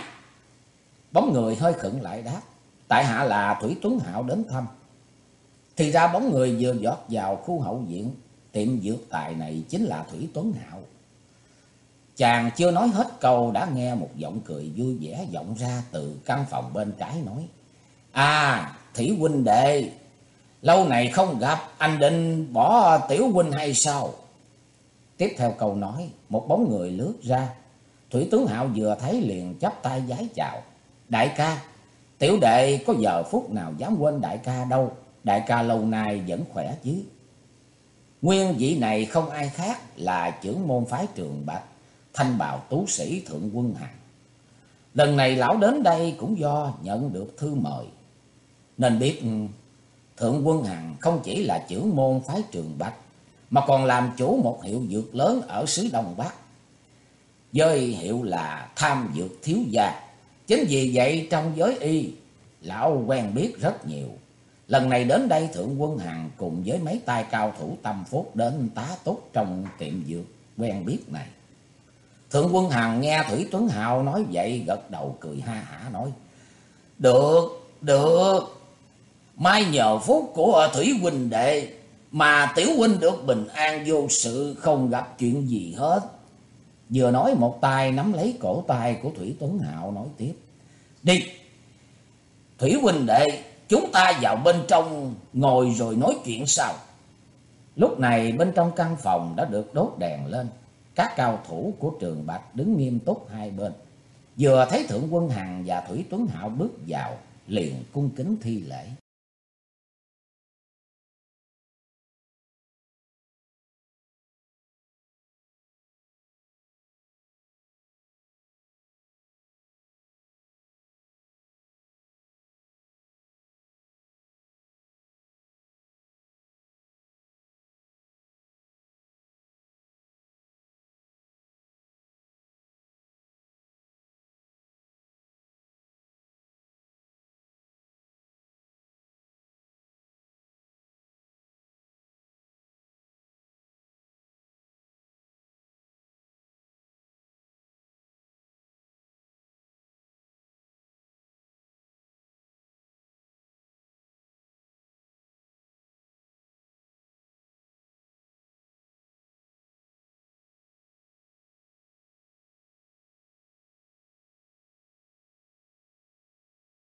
Bóng người hơi khựng lại đáp, tại hạ là Thủy Tuấn Hạo đến thăm. Thì ra bóng người vừa giọt vào khu hậu viện, tiệm dược tài này chính là Thủy Tuấn Hạo. Chàng chưa nói hết câu đã nghe một giọng cười vui vẻ vọng ra từ căn phòng bên trái nói. À, Thủy huynh đệ, lâu này không gặp, anh định bỏ tiểu huynh hay sao? Tiếp theo câu nói, một bóng người lướt ra. Thủy tướng Hạo vừa thấy liền chắp tay giái chào. Đại ca, tiểu đệ có giờ phút nào dám quên đại ca đâu. Đại ca lâu nay vẫn khỏe chứ. Nguyên vị này không ai khác là trưởng môn phái trường Bạch thanh bào tú sĩ Thượng Quân hàng. Lần này lão đến đây cũng do nhận được thư mời. Nên biết ừ, Thượng Quân Hằng không chỉ là trưởng môn phái trường Bạch, mà còn làm chủ một hiệu dược lớn ở xứ Đông Bắc. Với hiệu là tham dược thiếu gia. Chính vì vậy trong giới y, lão quen biết rất nhiều. Lần này đến đây Thượng Quân Hằng cùng với mấy tay cao thủ tâm phúc đến tá túc trong tiệm dược quen biết này. Thượng quân Hằng nghe Thủy Tuấn Hào nói vậy gật đầu cười ha hả nói. Được, được. Mai nhờ phúc của Thủy huynh đệ mà tiểu huynh được bình an vô sự không gặp chuyện gì hết. Vừa nói một tay nắm lấy cổ tay của Thủy Tuấn Hạo nói tiếp. Đi, Thủy huynh đệ, chúng ta vào bên trong ngồi rồi nói chuyện sau. Lúc này bên trong căn phòng đã được đốt đèn lên. Các cao thủ của trường Bạch đứng nghiêm túc hai bên. Vừa thấy Thượng Quân Hằng và Thủy Tuấn Hạo bước vào, liền cung kính thi lễ.